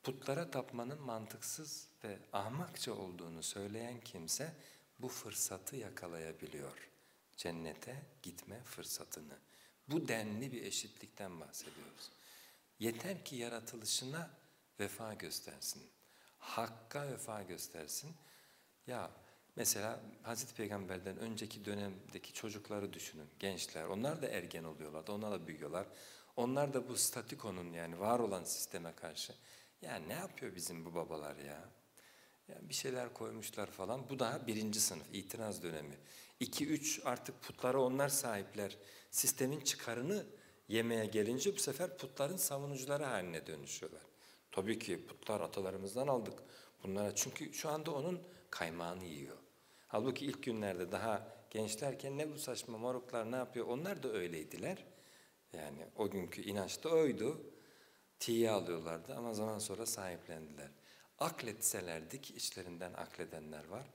Putlara tapmanın mantıksız ve ahmakça olduğunu söyleyen kimse bu fırsatı yakalayabiliyor. Cennete gitme fırsatını. Bu denli bir eşitlikten bahsediyoruz. Yeter ki yaratılışına vefa göstersin. Hakka vefa göstersin. Ya mesela Hazreti Peygamber'den önceki dönemdeki çocukları düşünün, gençler. Onlar da ergen oluyorlar, onlar da büyüyorlar. Onlar da bu statikonun yani var olan sisteme karşı ya ne yapıyor bizim bu babalar ya? Ya bir şeyler koymuşlar falan. Bu daha birinci sınıf itiraz dönemi. İki, üç artık putlara onlar sahipler. Sistemin çıkarını yemeye gelince bu sefer putların savunucuları haline dönüşüyorlar. Tabii ki putlar atalarımızdan aldık bunlara. Çünkü şu anda onun kaymağını yiyor. Halbuki ilk günlerde daha gençlerken ne bu saçma moruklar ne yapıyor? Onlar da öyleydiler. Yani o günkü inanç da oydu. Tiye alıyorlardı ama zaman sonra sahiplendiler. Akletselerdi ki içlerinden akledenler var.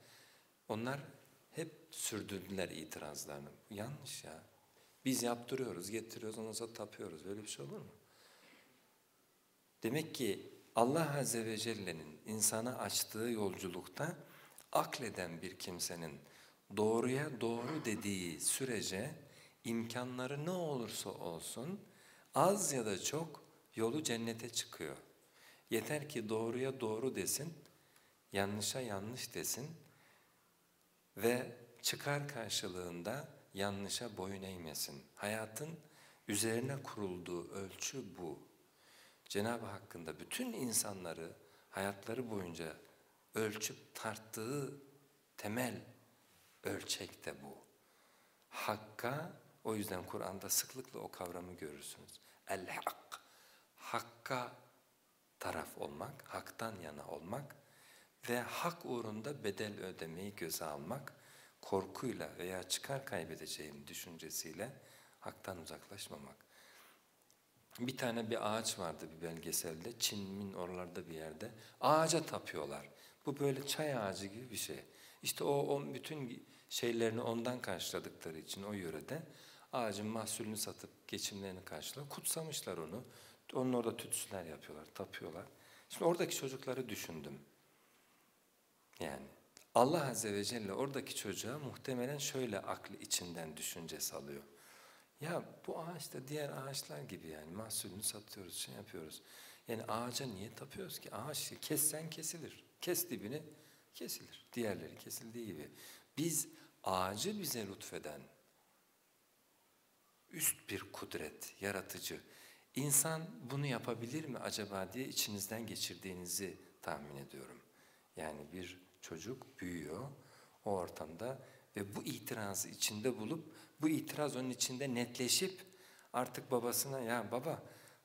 Onlar hep sürdürdüler itirazlarını. Yanlış ya. Biz yaptırıyoruz, getiriyoruz, ondan sonra tapıyoruz. Böyle bir şey olur mu? Demek ki Allah Azze ve Celle'nin insana açtığı yolculukta akleden bir kimsenin doğruya doğru dediği sürece imkanları ne olursa olsun az ya da çok yolu cennete çıkıyor. Yeter ki doğruya doğru desin, yanlışa yanlış desin ve çıkar karşılığında yanlışa boyun eğmesin. Hayatın üzerine kurulduğu ölçü bu. Cenab-ı Hakk'ın bütün insanları hayatları boyunca ölçüp tarttığı temel ölçek de bu. Hakka o yüzden Kur'an'da sıklıkla o kavramı görürsünüz. El-hak. Hakka taraf olmak, haktan yana olmak ve hak uğrunda bedel ödemeyi göze almak, korkuyla veya çıkar kaybedeceğim düşüncesiyle haktan uzaklaşmamak. Bir tane bir ağaç vardı bir belgeselde. Çin'in oralarda bir yerde. Ağaca tapıyorlar. Bu böyle çay ağacı gibi bir şey. İşte o, o bütün şeylerini ondan karşıladıkları için o yörede ağacın mahsulünü satıp geçimlerini karşılar. Kutsamışlar onu. Onun orada tütsüler yapıyorlar, tapıyorlar. Şimdi oradaki çocukları düşündüm. Yani Allah Azze ve Celle oradaki çocuğa muhtemelen şöyle aklı içinden düşünce salıyor. Ya bu ağaç da diğer ağaçlar gibi yani mahsulünü satıyoruz, şey yapıyoruz. Yani ağaca niye tapıyoruz ki? Ağaç kessen kesilir. Kes dibini kesilir. Diğerleri kesildiği gibi. Biz ağacı bize lütfeden üst bir kudret, yaratıcı. İnsan bunu yapabilir mi acaba diye içinizden geçirdiğinizi tahmin ediyorum. Yani bir çocuk büyüyor o ortamda ve bu itirazı içinde bulup bu itiraz onun içinde netleşip artık babasına ya baba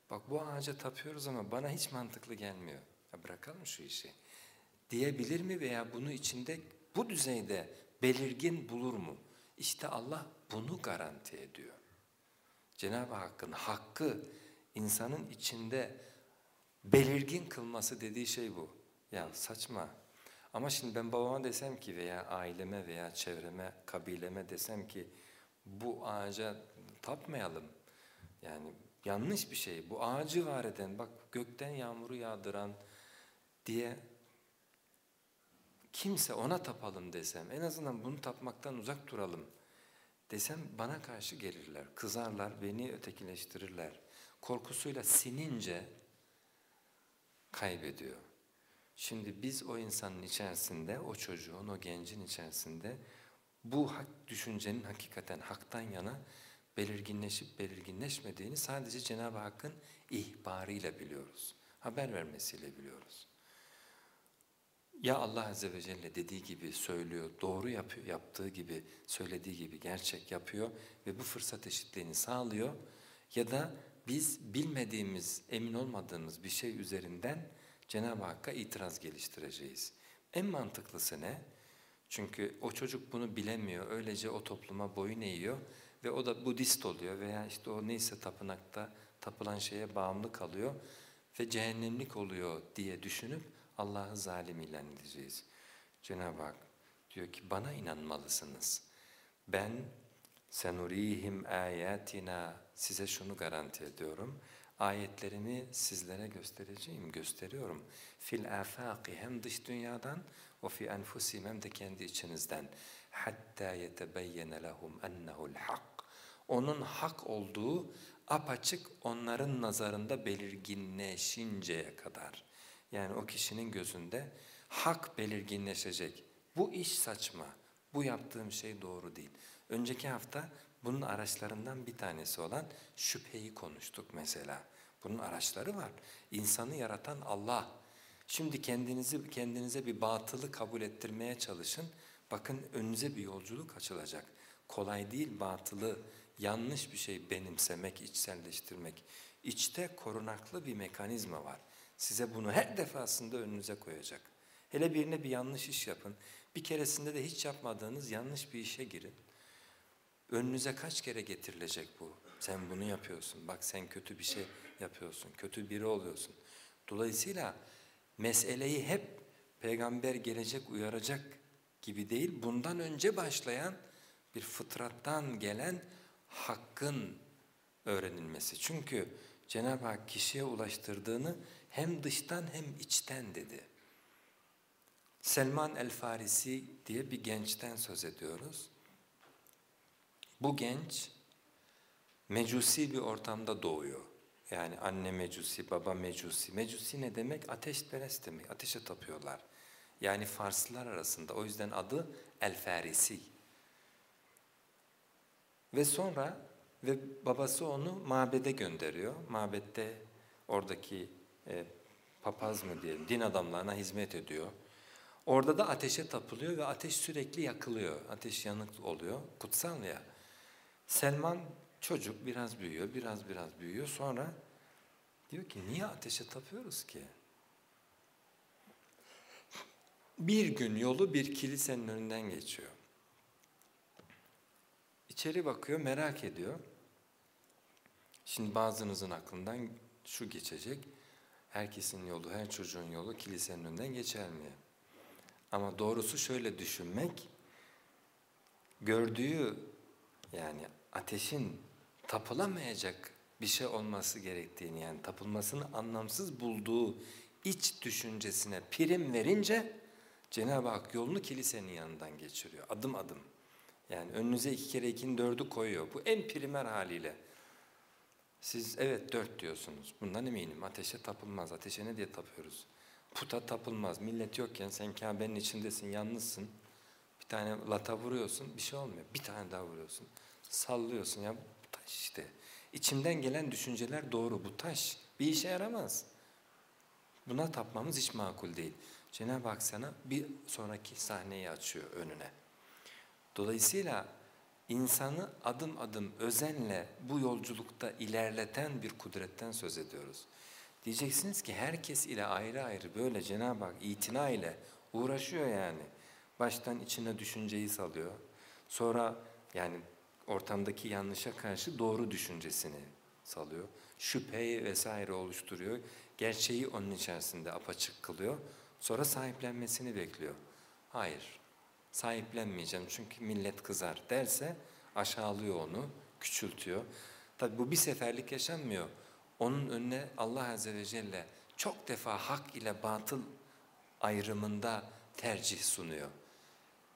bak bu ağaca tapıyoruz ama bana hiç mantıklı gelmiyor. Ya bırakalım şu işi diyebilir mi veya bunu içinde bu düzeyde belirgin bulur mu? İşte Allah bunu garanti ediyor. Cenab-ı Hakk'ın hakkı insanın içinde belirgin kılması dediği şey bu. Ya saçma. Ama şimdi ben babama desem ki veya aileme veya çevreme, kabileme desem ki bu ağaca tapmayalım. Yani yanlış bir şey. Bu ağacı var eden, bak gökten yağmuru yağdıran diye kimse ona tapalım desem, en azından bunu tapmaktan uzak duralım desem bana karşı gelirler, kızarlar, beni ötekileştirirler. Korkusuyla sinince kaybediyor. Şimdi biz o insanın içerisinde, o çocuğun, o gencin içerisinde bu hak düşüncenin hakikaten haktan yana belirginleşip belirginleşmediğini sadece Cenab-ı Hakk'ın ihbarıyla biliyoruz. Haber vermesiyle biliyoruz. Ya Allah Azze ve Celle dediği gibi söylüyor, doğru yapıyor, yaptığı gibi, söylediği gibi gerçek yapıyor ve bu fırsat eşitliğini sağlıyor ya da biz bilmediğimiz, emin olmadığımız bir şey üzerinden Cenab-ı Hakk'a itiraz geliştireceğiz. En mantıklısı ne? Çünkü o çocuk bunu bilemiyor, öylece o topluma boyun eğiyor ve o da Budist oluyor veya işte o neyse tapınakta tapılan şeye bağımlı kalıyor ve cehennemlik oluyor diye düşünüp Allah'ı zalim ilan edeceğiz. Cenab-ı Hak diyor ki bana inanmalısınız. Ben senurihim ayatina size şunu garanti ediyorum. Ayetlerimi sizlere göstereceğim, gösteriyorum. Fil afaqi hem dış dünyadan ve fi enfusim hem de kendi içinizden. Hatta yetebeyyene lehum ennehu'l hak. Onun hak olduğu apaçık onların nazarında belirginleşinceye kadar. Yani o kişinin gözünde hak belirginleşecek. Bu iş saçma, bu yaptığım şey doğru değil. Önceki hafta bunun araçlarından bir tanesi olan şüpheyi konuştuk mesela. Bunun araçları var. İnsanı yaratan Allah. Şimdi kendinizi kendinize bir batılı kabul ettirmeye çalışın. Bakın önünüze bir yolculuk açılacak. Kolay değil batılı, yanlış bir şey benimsemek, içselleştirmek. İçte korunaklı bir mekanizma var. Size bunu her defasında önünüze koyacak. Hele birine bir yanlış iş yapın. Bir keresinde de hiç yapmadığınız yanlış bir işe girin. Önünüze kaç kere getirilecek bu? Sen bunu yapıyorsun. Bak sen kötü bir şey yapıyorsun. Kötü biri oluyorsun. Dolayısıyla meseleyi hep peygamber gelecek uyaracak gibi değil. Bundan önce başlayan bir fıtrattan gelen hakkın öğrenilmesi. Çünkü Cenab-ı Hak kişiye ulaştırdığını hem dıştan hem içten dedi. Selman el-Farisi diye bir gençten söz ediyoruz. Bu genç mecusi bir ortamda doğuyor. Yani anne mecusi, baba mecusi. Mecusi ne demek? Ateşperest demek. Ateşe tapıyorlar. Yani Farslılar arasında. O yüzden adı El-Farisi. Ve sonra ve babası onu mabede gönderiyor. Mabette oradaki e, papaz mı diyelim din adamlarına hizmet ediyor. Orada da ateşe tapılıyor ve ateş sürekli yakılıyor. Ateş yanık oluyor. Kutsal ya. Selman çocuk biraz büyüyor, biraz biraz büyüyor. Sonra diyor ki niye ateşe tapıyoruz ki? Bir gün yolu bir kilisenin önünden geçiyor. İçeri bakıyor, merak ediyor. Şimdi bazınızın aklından şu geçecek. Herkesin yolu, her çocuğun yolu kilisenin önünden geçer mi? Ama doğrusu şöyle düşünmek, gördüğü yani ateşin tapılamayacak bir şey olması gerektiğini yani tapılmasını anlamsız bulduğu iç düşüncesine prim verince Cenab-ı Hak yolunu kilisenin yanından geçiriyor adım adım. Yani önünüze iki kere ikinin dördü koyuyor. Bu en primer haliyle. Siz evet dört diyorsunuz. Bundan eminim. Ateşe tapılmaz. Ateşe ne diye tapıyoruz? Puta tapılmaz. Millet yokken sen Kabe'nin içindesin, yalnızsın. Bir tane lata vuruyorsun, bir şey olmuyor. Bir tane daha vuruyorsun. Sallıyorsun ya bu taş işte. İçimden gelen düşünceler doğru. Bu taş bir işe yaramaz. Buna tapmamız hiç makul değil. Cenab-ı Hak sana bir sonraki sahneyi açıyor önüne. Dolayısıyla insanı adım adım özenle bu yolculukta ilerleten bir kudretten söz ediyoruz. Diyeceksiniz ki herkes ile ayrı ayrı böyle Cenab-ı Hak itina ile uğraşıyor yani. Baştan içine düşünceyi salıyor. Sonra yani ortamdaki yanlışa karşı doğru düşüncesini salıyor. Şüpheyi vesaire oluşturuyor. Gerçeği onun içerisinde apaçık kılıyor. Sonra sahiplenmesini bekliyor. Hayır, sahiplenmeyeceğim çünkü millet kızar derse aşağılıyor onu, küçültüyor. Tabi bu bir seferlik yaşanmıyor. Onun önüne Allah Azze ve Celle çok defa hak ile batıl ayrımında tercih sunuyor.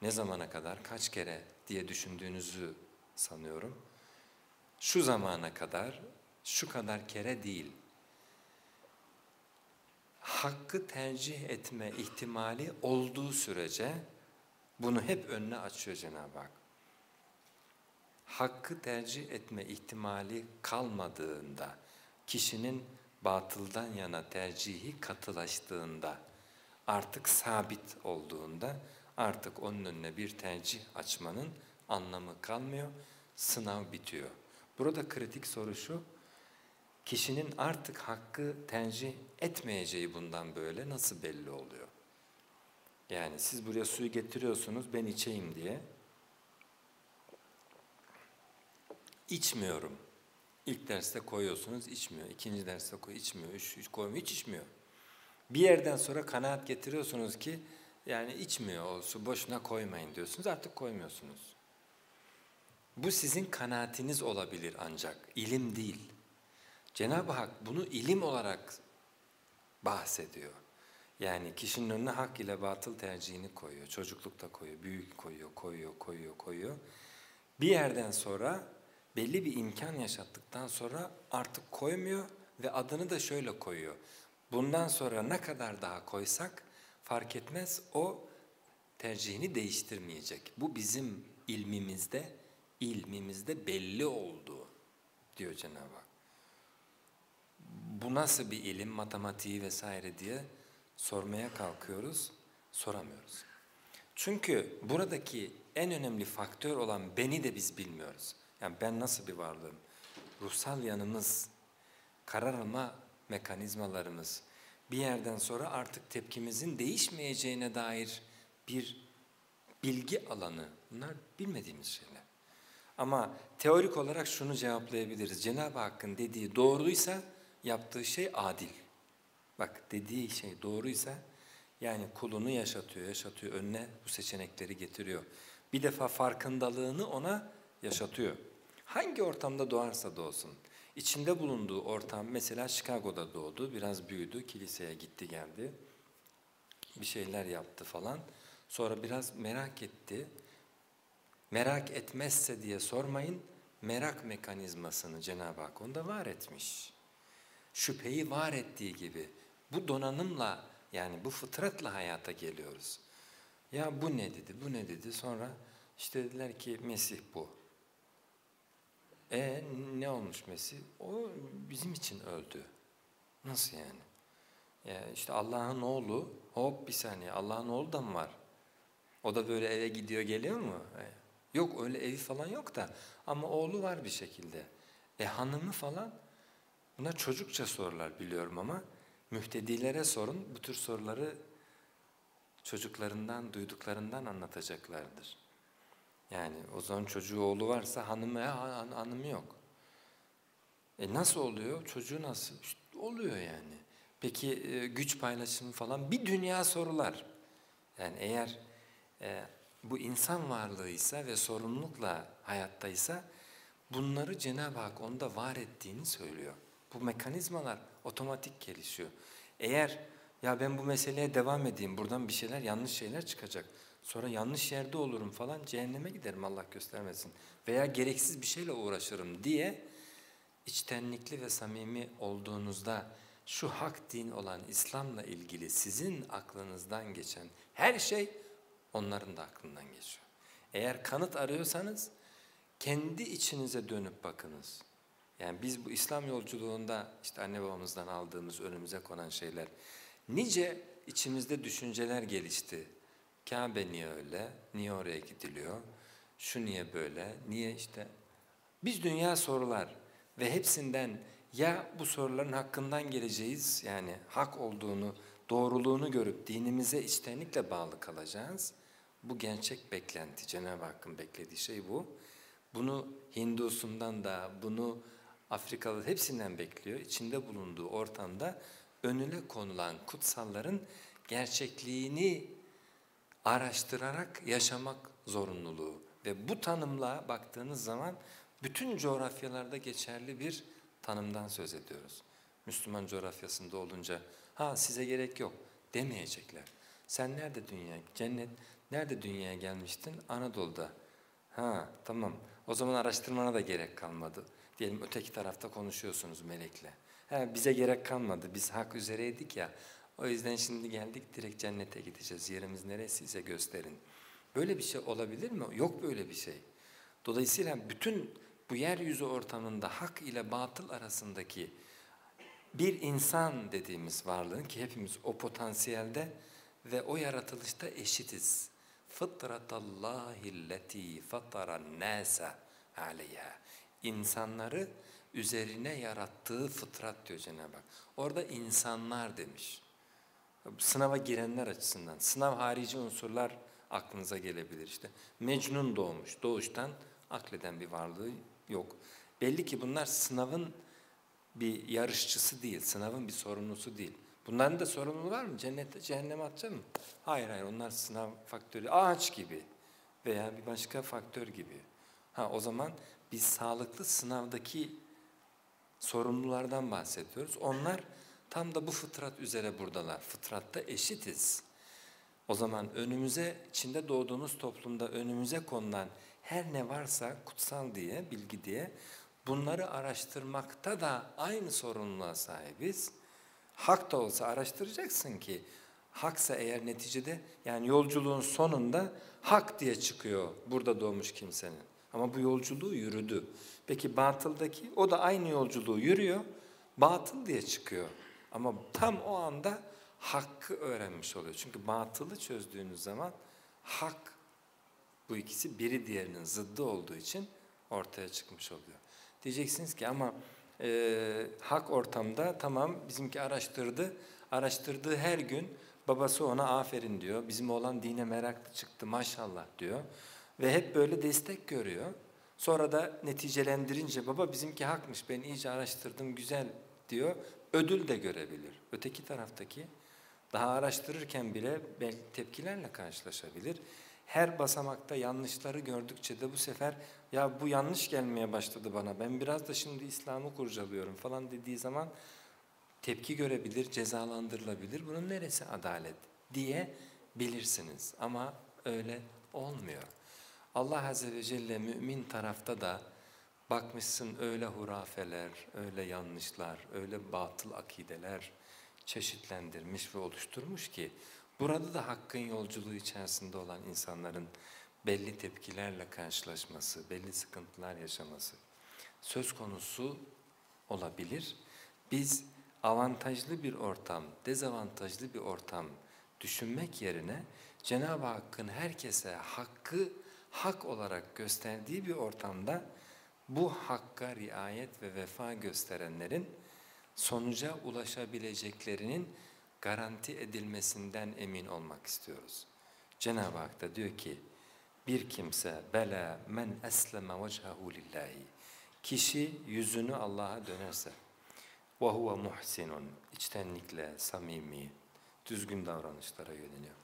Ne zamana kadar, kaç kere diye düşündüğünüzü sanıyorum. Şu zamana kadar, şu kadar kere değil. Hakkı tercih etme ihtimali olduğu sürece bunu hep önüne açıyor Cenab-ı Hak. Hakkı tercih etme ihtimali kalmadığında, kişinin batıldan yana tercihi katılaştığında, artık sabit olduğunda, artık onun önüne bir tercih açmanın anlamı kalmıyor, sınav bitiyor. Burada kritik soru şu, kişinin artık hakkı tercih etmeyeceği bundan böyle nasıl belli oluyor? Yani siz buraya suyu getiriyorsunuz ben içeyim diye. İçmiyorum. İlk derste koyuyorsunuz içmiyor. İkinci derste koy içmiyor. Üç, üç koymuyor hiç içmiyor. Bir yerden sonra kanaat getiriyorsunuz ki yani içmiyor o su boşuna koymayın diyorsunuz artık koymuyorsunuz. Bu sizin kanaatiniz olabilir ancak ilim değil. Cenab-ı Hak bunu ilim olarak bahsediyor. Yani kişinin önüne hak ile batıl tercihini koyuyor. Çocuklukta koyuyor, büyük koyuyor, koyuyor, koyuyor, koyuyor. Bir yerden sonra belli bir imkan yaşattıktan sonra artık koymuyor ve adını da şöyle koyuyor. Bundan sonra ne kadar daha koysak fark etmez o tercihini değiştirmeyecek. Bu bizim ilmimizde, ilmimizde belli oldu diyor Cenab-ı Hak. Bu nasıl bir ilim, matematiği vesaire diye sormaya kalkıyoruz, soramıyoruz. Çünkü buradaki en önemli faktör olan beni de biz bilmiyoruz. Yani ben nasıl bir varlığım? Ruhsal yanımız, karar alma mekanizmalarımız bir yerden sonra artık tepkimizin değişmeyeceğine dair bir bilgi alanı. Bunlar bilmediğimiz şeyler. Ama teorik olarak şunu cevaplayabiliriz. Cenab-ı Hakk'ın dediği doğruysa yaptığı şey adil. Bak dediği şey doğruysa yani kulunu yaşatıyor, yaşatıyor önüne bu seçenekleri getiriyor. Bir defa farkındalığını ona yaşatıyor. Hangi ortamda doğarsa doğsun. İçinde bulunduğu ortam mesela Chicago'da doğdu, biraz büyüdü, kiliseye gitti geldi. Bir şeyler yaptı falan. Sonra biraz merak etti. Merak etmezse diye sormayın. Merak mekanizmasını Cenab-ı Hak onda var etmiş. Şüpheyi var ettiği gibi bu donanımla yani bu fıtratla hayata geliyoruz. Ya bu ne dedi, bu ne dedi. Sonra işte dediler ki Mesih bu. E ne olmuş Mesih? O bizim için öldü. Nasıl yani? Ya işte Allah'ın oğlu, hop bir saniye Allah'ın oğlu da mı var? O da böyle eve gidiyor geliyor mu? E, yok öyle evi falan yok da ama oğlu var bir şekilde. E hanımı falan? Bunlar çocukça sorular biliyorum ama mühtedilere sorun bu tür soruları çocuklarından duyduklarından anlatacaklardır. Yani o zaman çocuğu oğlu varsa hanımı ya, hanımı yok. E nasıl oluyor? Çocuğu nasıl? İşte oluyor yani. Peki e, güç paylaşımı falan bir dünya sorular. Yani eğer e, bu insan varlığıysa ve sorumlulukla hayattaysa bunları Cenab-ı Hak onda var ettiğini söylüyor. Bu mekanizmalar otomatik gelişiyor. Eğer ya ben bu meseleye devam edeyim buradan bir şeyler yanlış şeyler çıkacak. Sonra yanlış yerde olurum falan cehenneme giderim Allah göstermesin. Veya gereksiz bir şeyle uğraşırım diye içtenlikli ve samimi olduğunuzda şu hak din olan İslam'la ilgili sizin aklınızdan geçen her şey onların da aklından geçiyor. Eğer kanıt arıyorsanız kendi içinize dönüp bakınız. Yani biz bu İslam yolculuğunda işte anne babamızdan aldığımız önümüze konan şeyler nice içimizde düşünceler gelişti. Kabe niye öyle? Niye oraya gidiliyor? Şu niye böyle? Niye işte? Biz dünya sorular ve hepsinden ya bu soruların hakkından geleceğiz yani hak olduğunu, doğruluğunu görüp dinimize içtenlikle bağlı kalacağız. Bu gerçek beklenti, Cenab-ı Hakk'ın beklediği şey bu. Bunu Hindusundan da, bunu Afrikalı hepsinden bekliyor. İçinde bulunduğu ortamda önüne konulan kutsalların gerçekliğini araştırarak yaşamak zorunluluğu. Ve bu tanımla baktığınız zaman bütün coğrafyalarda geçerli bir tanımdan söz ediyoruz. Müslüman coğrafyasında olunca ha size gerek yok demeyecekler. Sen nerede dünya, cennet, nerede dünyaya gelmiştin? Anadolu'da. Ha tamam o zaman araştırmana da gerek kalmadı. Diyelim öteki tarafta konuşuyorsunuz melekle. Ha, bize gerek kalmadı biz hak üzereydik ya. O yüzden şimdi geldik direkt cennete gideceğiz. Yerimiz neresiyse gösterin. Böyle bir şey olabilir mi? Yok böyle bir şey. Dolayısıyla bütün bu yeryüzü ortamında hak ile batıl arasındaki bir insan dediğimiz varlığın ki hepimiz o potansiyelde ve o yaratılışta eşitiz. Fıtratallahi lleti fataran nasa aleyha. İnsanları üzerine yarattığı fıtrat diyor Cenab-ı. Orada insanlar demiş. Sınava girenler açısından. Sınav harici unsurlar aklınıza gelebilir işte. Mecnun doğmuş. Doğuştan akleden bir varlığı yok. Belli ki bunlar sınavın bir yarışçısı değil, sınavın bir sorumlusu değil. Bunların da sorumluluğu var mı? Cennette cehenneme atacak mı? Hayır hayır onlar sınav faktörü ağaç gibi veya bir başka faktör gibi. Ha o zaman biz sağlıklı sınavdaki sorumlulardan bahsediyoruz. Onlar tam da bu fıtrat üzere buradalar. Fıtratta eşitiz. O zaman önümüze, içinde doğduğunuz toplumda önümüze konulan her ne varsa kutsal diye, bilgi diye bunları araştırmakta da aynı sorumluluğa sahibiz. Hak da olsa araştıracaksın ki haksa eğer neticede yani yolculuğun sonunda hak diye çıkıyor burada doğmuş kimsenin. Ama bu yolculuğu yürüdü. Peki batıldaki o da aynı yolculuğu yürüyor. Batıl diye çıkıyor. Ama tam o anda hakkı öğrenmiş oluyor. Çünkü batılı çözdüğünüz zaman hak bu ikisi biri diğerinin zıddı olduğu için ortaya çıkmış oluyor. Diyeceksiniz ki ama e, hak ortamda tamam bizimki araştırdı. Araştırdığı her gün babası ona aferin diyor. Bizim olan dine meraklı çıktı maşallah diyor. Ve hep böyle destek görüyor. Sonra da neticelendirince baba bizimki hakmış ben iyice araştırdım güzel diyor. Ödül de görebilir. Öteki taraftaki daha araştırırken bile belki tepkilerle karşılaşabilir. Her basamakta yanlışları gördükçe de bu sefer ya bu yanlış gelmeye başladı bana ben biraz da şimdi İslam'ı kurcalıyorum falan dediği zaman tepki görebilir, cezalandırılabilir. Bunun neresi adalet diye bilirsiniz ama öyle olmuyor. Allah Azze ve Celle mümin tarafta da bakmışsın öyle hurafeler, öyle yanlışlar, öyle batıl akideler çeşitlendirmiş ve oluşturmuş ki burada da hakkın yolculuğu içerisinde olan insanların belli tepkilerle karşılaşması, belli sıkıntılar yaşaması söz konusu olabilir. Biz avantajlı bir ortam, dezavantajlı bir ortam düşünmek yerine Cenab-ı Hakk'ın herkese hakkı hak olarak gösterdiği bir ortamda bu hakka riayet ve vefa gösterenlerin sonuca ulaşabileceklerinin garanti edilmesinden emin olmak istiyoruz. Cenab-ı Hak da diyor ki bir kimse bela men esleme vechehu lillahi. Kişi yüzünü Allah'a dönerse ve huve muhsinun içtenlikle samimi düzgün davranışlara yöneliyor.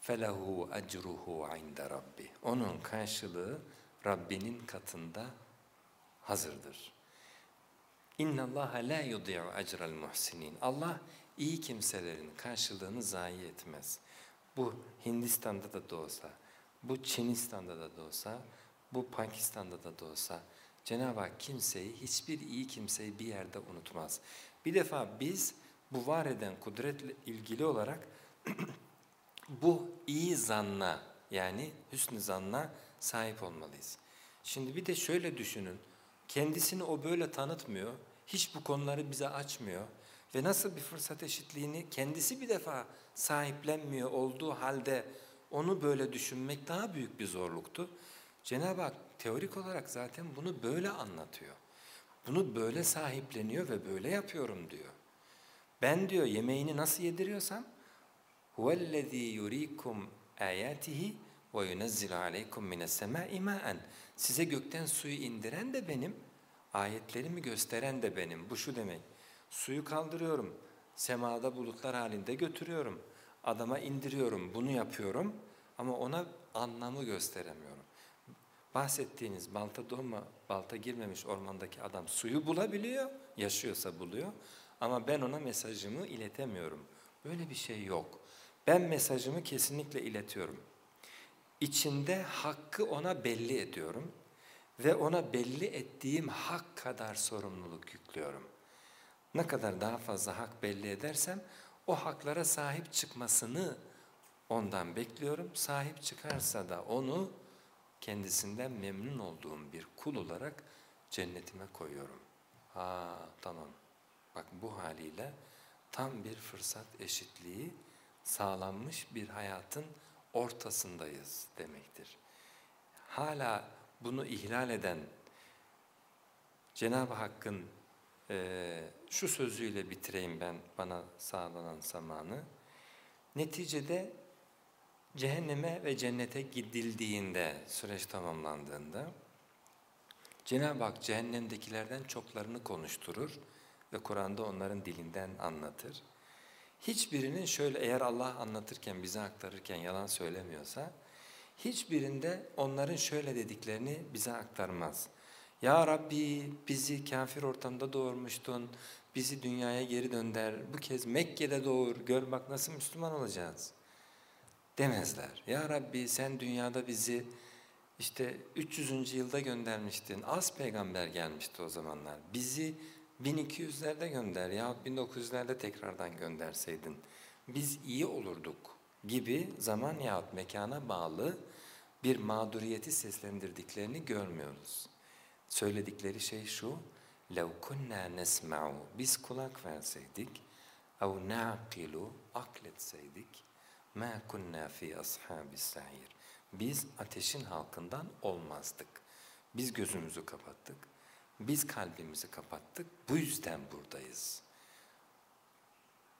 Felehu ecruhu inde rabbi. Onun karşılığı Rabbinin katında hazırdır. İnna Allah la yudiyu ecra'l muhsinin. Allah iyi kimselerin karşılığını zayi etmez. Bu Hindistan'da da da olsa bu Çinistan'da da da olsa, bu Pakistan'da da da olsa Cenab-ı Hak kimseyi, hiçbir iyi kimseyi bir yerde unutmaz. Bir defa biz bu var eden kudretle ilgili olarak bu iyi zanna yani hüsnü zanna sahip olmalıyız. Şimdi bir de şöyle düşünün. Kendisini o böyle tanıtmıyor. Hiç bu konuları bize açmıyor. Ve nasıl bir fırsat eşitliğini kendisi bir defa sahiplenmiyor olduğu halde onu böyle düşünmek daha büyük bir zorluktu. Cenab-ı Hak teorik olarak zaten bunu böyle anlatıyor. Bunu böyle sahipleniyor ve böyle yapıyorum diyor. Ben diyor yemeğini nasıl yediriyorsam huvellezî yurikum ayatihi ve yunezzilu aleykum mines semâi mâen. Size gökten suyu indiren de benim, ayetlerimi gösteren de benim. Bu şu demek. Suyu kaldırıyorum, semada bulutlar halinde götürüyorum. Adama indiriyorum, bunu yapıyorum ama ona anlamı gösteremiyorum. Bahsettiğiniz balta doğma, balta girmemiş ormandaki adam suyu bulabiliyor, yaşıyorsa buluyor. Ama ben ona mesajımı iletemiyorum. Böyle bir şey yok. Ben mesajımı kesinlikle iletiyorum. İçinde hakkı ona belli ediyorum ve ona belli ettiğim hak kadar sorumluluk yüklüyorum. Ne kadar daha fazla hak belli edersem o haklara sahip çıkmasını ondan bekliyorum. Sahip çıkarsa da onu kendisinden memnun olduğum bir kul olarak cennetime koyuyorum. Ha tamam. Bak bu haliyle tam bir fırsat eşitliği sağlanmış bir hayatın ortasındayız demektir. Hala bunu ihlal eden Cenab-ı Hakk'ın e, şu sözüyle bitireyim ben bana sağlanan zamanı. Neticede cehenneme ve cennete gidildiğinde, süreç tamamlandığında Cenab-ı Hak cehennemdekilerden çoklarını konuşturur ve Kur'an'da onların dilinden anlatır. Hiçbirinin şöyle eğer Allah anlatırken, bize aktarırken yalan söylemiyorsa, hiçbirinde onların şöyle dediklerini bize aktarmaz. Ya Rabbi bizi kafir ortamda doğurmuştun, bizi dünyaya geri dönder, bu kez Mekke'de doğur, gör bak nasıl Müslüman olacağız demezler. Ya Rabbi sen dünyada bizi işte 300. yılda göndermiştin, az peygamber gelmişti o zamanlar. Bizi 1200'lerde gönder yahut 1900'lerde tekrardan gönderseydin biz iyi olurduk gibi zaman yahut mekana bağlı bir mağduriyeti seslendirdiklerini görmüyoruz. Söyledikleri şey şu, لَوْ كُنَّا نَسْمَعُ Biz kulak verseydik, اَوْ نَعْقِلُ Akletseydik, مَا كُنَّا فِي أَصْحَابِ السَّعِيرِ Biz ateşin halkından olmazdık. Biz gözümüzü kapattık biz kalbimizi kapattık, bu yüzden buradayız.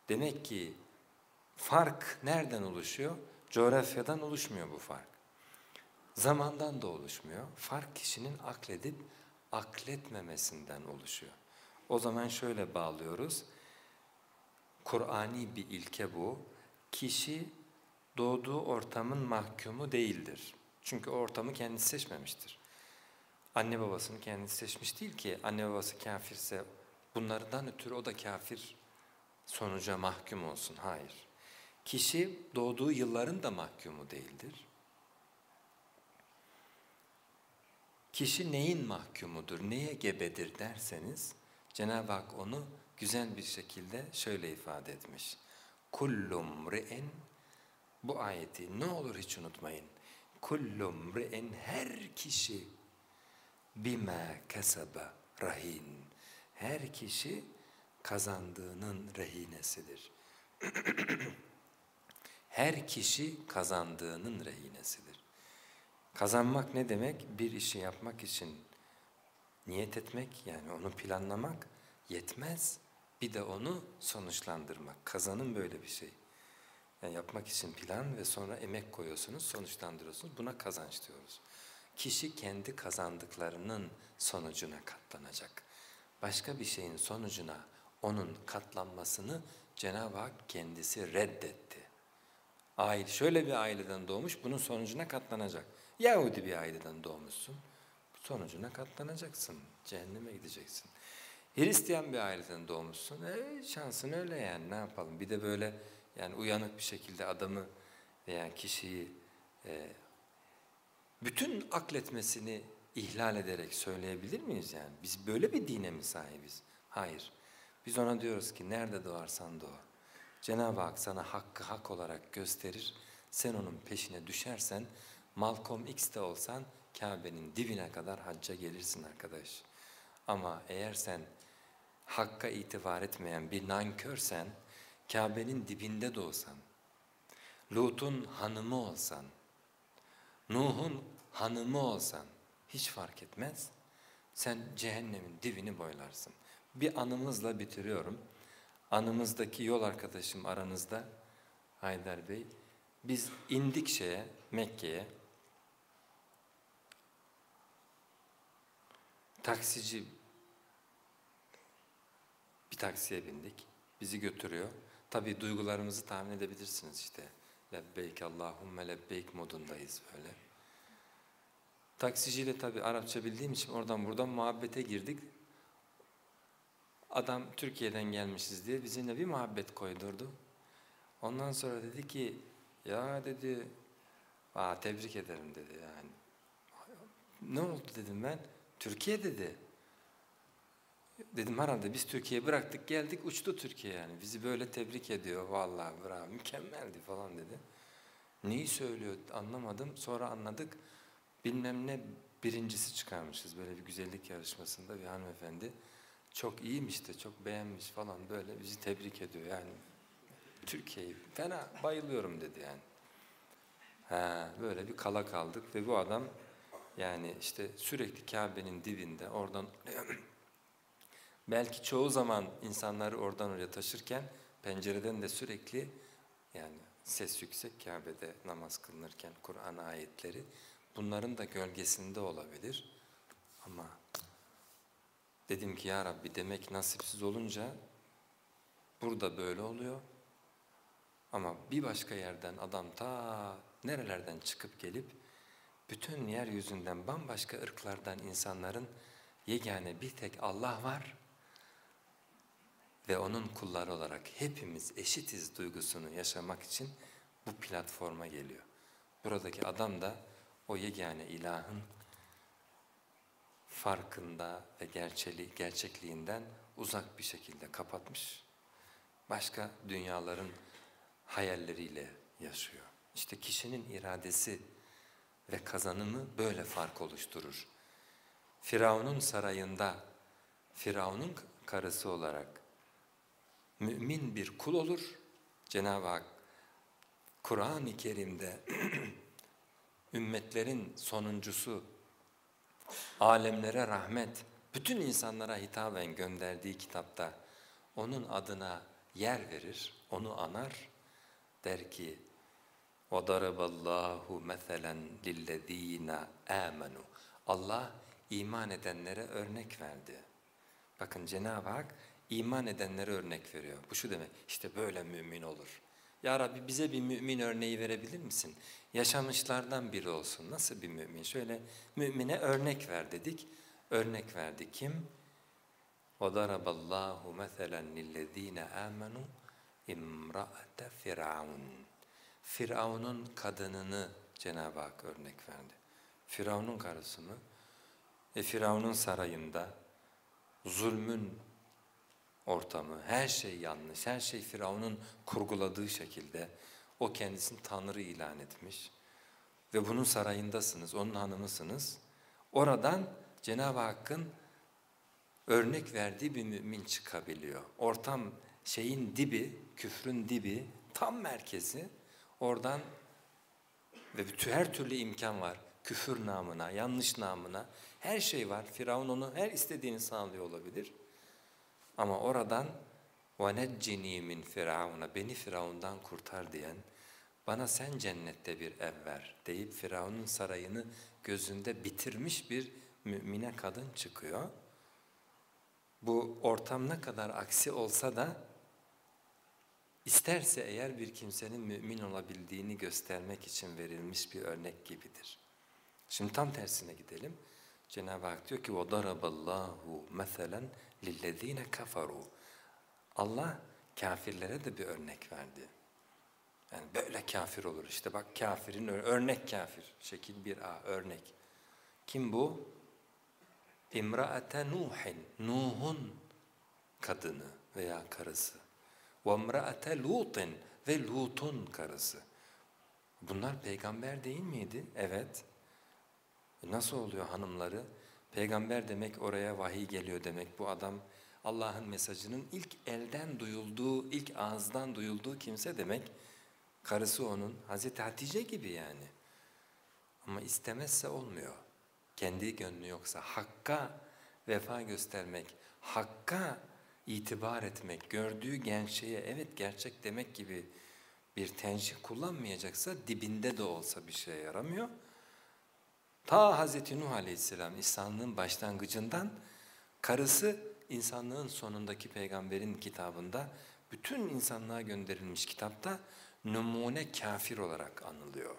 Demek ki fark nereden oluşuyor? Coğrafyadan oluşmuyor bu fark. Zamandan da oluşmuyor. Fark kişinin akledip akletmemesinden oluşuyor. O zaman şöyle bağlıyoruz. Kur'ani bir ilke bu. Kişi doğduğu ortamın mahkumu değildir. Çünkü o ortamı kendisi seçmemiştir anne babasını kendisi seçmiş değil ki anne babası kafirse bunlardan ötürü o da kafir sonuca mahkum olsun. Hayır. Kişi doğduğu yılların da mahkumu değildir. Kişi neyin mahkumudur, neye gebedir derseniz Cenab-ı Hak onu güzel bir şekilde şöyle ifade etmiş. Kullum re'en bu ayeti ne olur hiç unutmayın. Kullum re'en her kişi bima kasaba rahin. Her kişi kazandığının rehinesidir. Her kişi kazandığının rehinesidir. Kazanmak ne demek? Bir işi yapmak için niyet etmek yani onu planlamak yetmez. Bir de onu sonuçlandırmak. Kazanım böyle bir şey. Yani yapmak için plan ve sonra emek koyuyorsunuz, sonuçlandırıyorsunuz. Buna kazanç diyoruz. kişi kendi kazandıklarının sonucuna katlanacak. Başka bir şeyin sonucuna onun katlanmasını Cenab-ı Hak kendisi reddetti. Aile, şöyle bir aileden doğmuş, bunun sonucuna katlanacak. Yahudi bir aileden doğmuşsun, sonucuna katlanacaksın, cehenneme gideceksin. Hristiyan bir aileden doğmuşsun, e, şansın öyle yani ne yapalım. Bir de böyle yani uyanık bir şekilde adamı veya kişiyi e, bütün akletmesini ihlal ederek söyleyebilir miyiz yani? Biz böyle bir dine mi sahibiz? Hayır. Biz ona diyoruz ki nerede doğarsan doğ. Cenab-ı Hak sana hakkı hak olarak gösterir. Sen onun peşine düşersen Malcolm X'te olsan Kabe'nin dibine kadar hacca gelirsin arkadaş. Ama eğer sen hakka itibar etmeyen bir nankörsen, Kabe'nin dibinde de olsan, Lut'un hanımı olsan, Nuh'un hanımı olsan hiç fark etmez. Sen cehennemin dibini boylarsın. Bir anımızla bitiriyorum. Anımızdaki yol arkadaşım aranızda Haydar Bey. Biz indik şeye, Mekke'ye. Taksici bir taksiye bindik. Bizi götürüyor. Tabii duygularımızı tahmin edebilirsiniz işte. Lebbeyk Allahümme lebbeyk modundayız böyle. Taksiciyle tabii Arapça bildiğim için oradan buradan muhabbete girdik. Adam Türkiye'den gelmişiz diye bizimle bir muhabbet koydurdu. Ondan sonra dedi ki ya dedi Aa, tebrik ederim dedi yani. Ne oldu dedim ben. Türkiye dedi. Dedim herhalde biz Türkiye'yi bıraktık geldik uçtu Türkiye yani. Bizi böyle tebrik ediyor vallahi bravo mükemmeldi falan dedi. Neyi söylüyor anlamadım. Sonra anladık bilmem ne birincisi çıkarmışız böyle bir güzellik yarışmasında bir hanımefendi. Çok iyiymiş de çok beğenmiş falan böyle bizi tebrik ediyor yani. Türkiye'yi fena bayılıyorum dedi yani. Ha, böyle bir kala kaldık ve bu adam yani işte sürekli Kabe'nin dibinde oradan belki çoğu zaman insanları oradan oraya taşırken pencereden de sürekli yani ses yüksek Kabe'de namaz kılınırken Kur'an ayetleri bunların da gölgesinde olabilir. Ama dedim ki ya Rabbi demek nasipsiz olunca burada böyle oluyor. Ama bir başka yerden adam ta nerelerden çıkıp gelip bütün yeryüzünden bambaşka ırklardan insanların yegane bir tek Allah var ve onun kulları olarak hepimiz eşitiz duygusunu yaşamak için bu platforma geliyor. Buradaki adam da o yegane ilahın farkında ve gerçeli, gerçekliğinden uzak bir şekilde kapatmış. Başka dünyaların hayalleriyle yaşıyor. İşte kişinin iradesi ve kazanımı böyle fark oluşturur. Firavun'un sarayında, Firavun'un karısı olarak mümin bir kul olur. Cenab-ı Hak Kur'an-ı Kerim'de ümmetlerin sonuncusu, alemlere rahmet, bütün insanlara hitaben gönderdiği kitapta onun adına yer verir, onu anar. Der ki, وَضَرَبَ اللّٰهُ مَثَلًا لِلَّذ۪ينَ آمَنُوا Allah iman edenlere örnek verdi. Bakın Cenab-ı Hak iman edenlere örnek veriyor. Bu şu demek, işte böyle mümin olur. Ya Rabbi bize bir mümin örneği verebilir misin? Yaşamışlardan biri olsun. Nasıl bir mümin? Şöyle mümine örnek ver dedik. Örnek verdi kim? وَضَرَبَ اللّٰهُ مَثَلًا لِلَّذ۪ينَ آمَنُوا اِمْرَأَةَ فِرَعُونَ Firavun'un kadınını Cenab-ı Hak örnek verdi. Firavun'un karısı mı? E Firavun'un sarayında zulmün ortamı, her şey yanlış, her şey Firavun'un kurguladığı şekilde o kendisini Tanrı ilan etmiş ve bunun sarayındasınız, onun hanımısınız. Oradan Cenab-ı Hakk'ın örnek verdiği bir mümin çıkabiliyor. Ortam şeyin dibi, küfrün dibi, tam merkezi. Oradan ve bütün her türlü imkan var. Küfür namına, yanlış namına her şey var. Firavun onu her istediğini sağlıyor olabilir. Ama oradan وَنَجِّنِي min firavuna Beni Firavundan kurtar diyen bana sen cennette bir ev ver deyip Firavun'un sarayını gözünde bitirmiş bir mümine kadın çıkıyor. Bu ortam ne kadar aksi olsa da isterse eğer bir kimsenin mümin olabildiğini göstermek için verilmiş bir örnek gibidir. Şimdi tam tersine gidelim. Cenab-ı Hak diyor ki وَضَرَبَ اللّٰهُ مَثَلًا لِلَّذ۪ينَ كَفَرُوا Allah kafirlere de bir örnek verdi. Yani böyle kafir olur işte bak kafirin örnek kafir. Şekil bir A örnek. Kim bu? İmraate Nuhin. Nuh'un kadını veya karısı. İmraate Lut'in ve Lut'un karısı. Bunlar peygamber değil miydi? Evet. Nasıl oluyor hanımları? Peygamber demek oraya vahiy geliyor demek. Bu adam Allah'ın mesajının ilk elden duyulduğu, ilk ağızdan duyulduğu kimse demek. Karısı onun, Hazreti Hatice gibi yani. Ama istemezse olmuyor. Kendi gönlü yoksa hakka vefa göstermek, hakka itibar etmek, gördüğü gerçeğe evet gerçek demek gibi bir tencih kullanmayacaksa dibinde de olsa bir şeye yaramıyor. Ta Hz. Nuh Aleyhisselam insanlığın başlangıcından karısı insanlığın sonundaki peygamberin kitabında bütün insanlığa gönderilmiş kitapta numune kafir olarak anılıyor.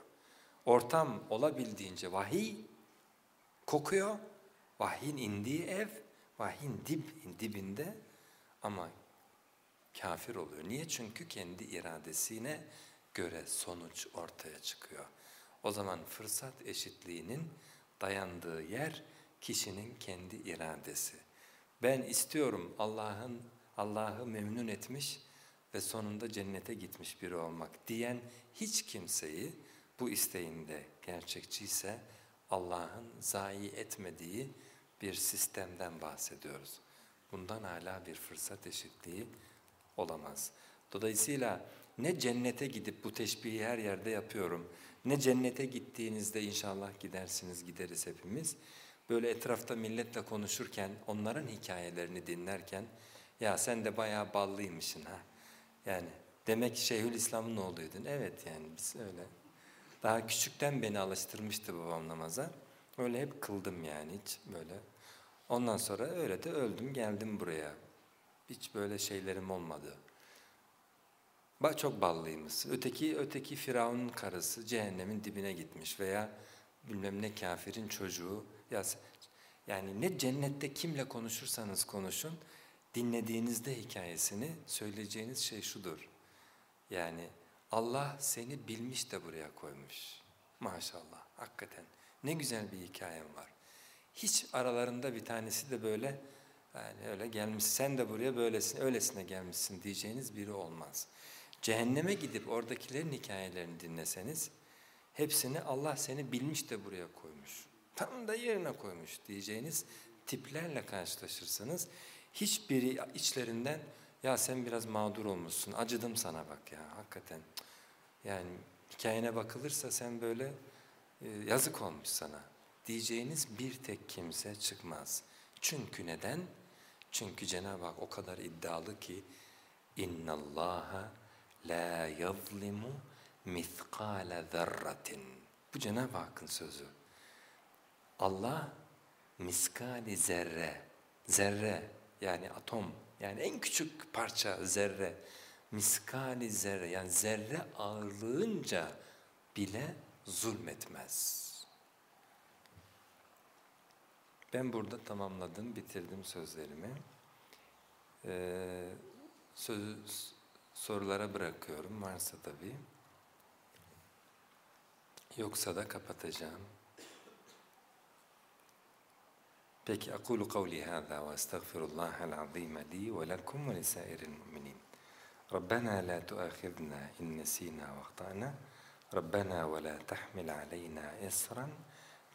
Ortam olabildiğince vahiy kokuyor, vahyin indiği ev, vahyin dib, dibinde ama kafir oluyor. Niye? Çünkü kendi iradesine göre sonuç ortaya çıkıyor. O zaman fırsat eşitliğinin dayandığı yer kişinin kendi iradesi. Ben istiyorum Allah'ın Allah'ı memnun etmiş ve sonunda cennete gitmiş biri olmak diyen hiç kimseyi bu isteğinde gerçekçiyse Allah'ın zayi etmediği bir sistemden bahsediyoruz. Bundan hala bir fırsat eşitliği olamaz. Dolayısıyla ne cennete gidip bu teşbihi her yerde yapıyorum, ne cennete gittiğinizde inşallah gidersiniz, gideriz hepimiz. Böyle etrafta milletle konuşurken, onların hikayelerini dinlerken, ya sen de bayağı ballıymışsın ha. Yani demek Şeyhülislam'ın oğluydun. Evet yani biz öyle. Daha küçükten beni alıştırmıştı babam namaza. Öyle hep kıldım yani hiç böyle. Ondan sonra öyle de öldüm geldim buraya. Hiç böyle şeylerim olmadı. Bak çok ballıymış. Öteki öteki Firavun'un karısı cehennemin dibine gitmiş veya bilmem ne kafirin çocuğu. Ya yani ne cennette kimle konuşursanız konuşun dinlediğinizde hikayesini söyleyeceğiniz şey şudur. Yani Allah seni bilmiş de buraya koymuş. Maşallah hakikaten ne güzel bir hikayem var. Hiç aralarında bir tanesi de böyle yani öyle gelmiş sen de buraya böylesin öylesine gelmişsin diyeceğiniz biri olmaz. Cehenneme gidip oradakilerin hikayelerini dinleseniz hepsini Allah seni bilmiş de buraya koymuş. Tam da yerine koymuş diyeceğiniz tiplerle karşılaşırsanız hiçbiri içlerinden ya sen biraz mağdur olmuşsun acıdım sana bak ya hakikaten. Yani hikayene bakılırsa sen böyle e, yazık olmuş sana diyeceğiniz bir tek kimse çıkmaz. Çünkü neden? Çünkü Cenab-ı Hak o kadar iddialı ki اِنَّ اللّٰهَ لَا يَظْلِمُ مِثْقَالَ ذَرَّةٍ Bu Cenab-ı Hakk'ın sözü. Allah miskali zerre, zerre yani atom yani en küçük parça zerre, miskali zerre yani zerre ağırlığınca bile zulmetmez. Ben burada tamamladım, bitirdim sözlerimi. Ee, söz, sorulara bırakıyorum varsa tabii. Yoksa da kapatacağım. Peki أقول قولي هذا وأستغفر الله العظيم لي ولكم ولسائر المؤمنين ربنا لا تؤاخذنا إن نسينا واخطأنا ربنا ولا تحمل علينا إصرا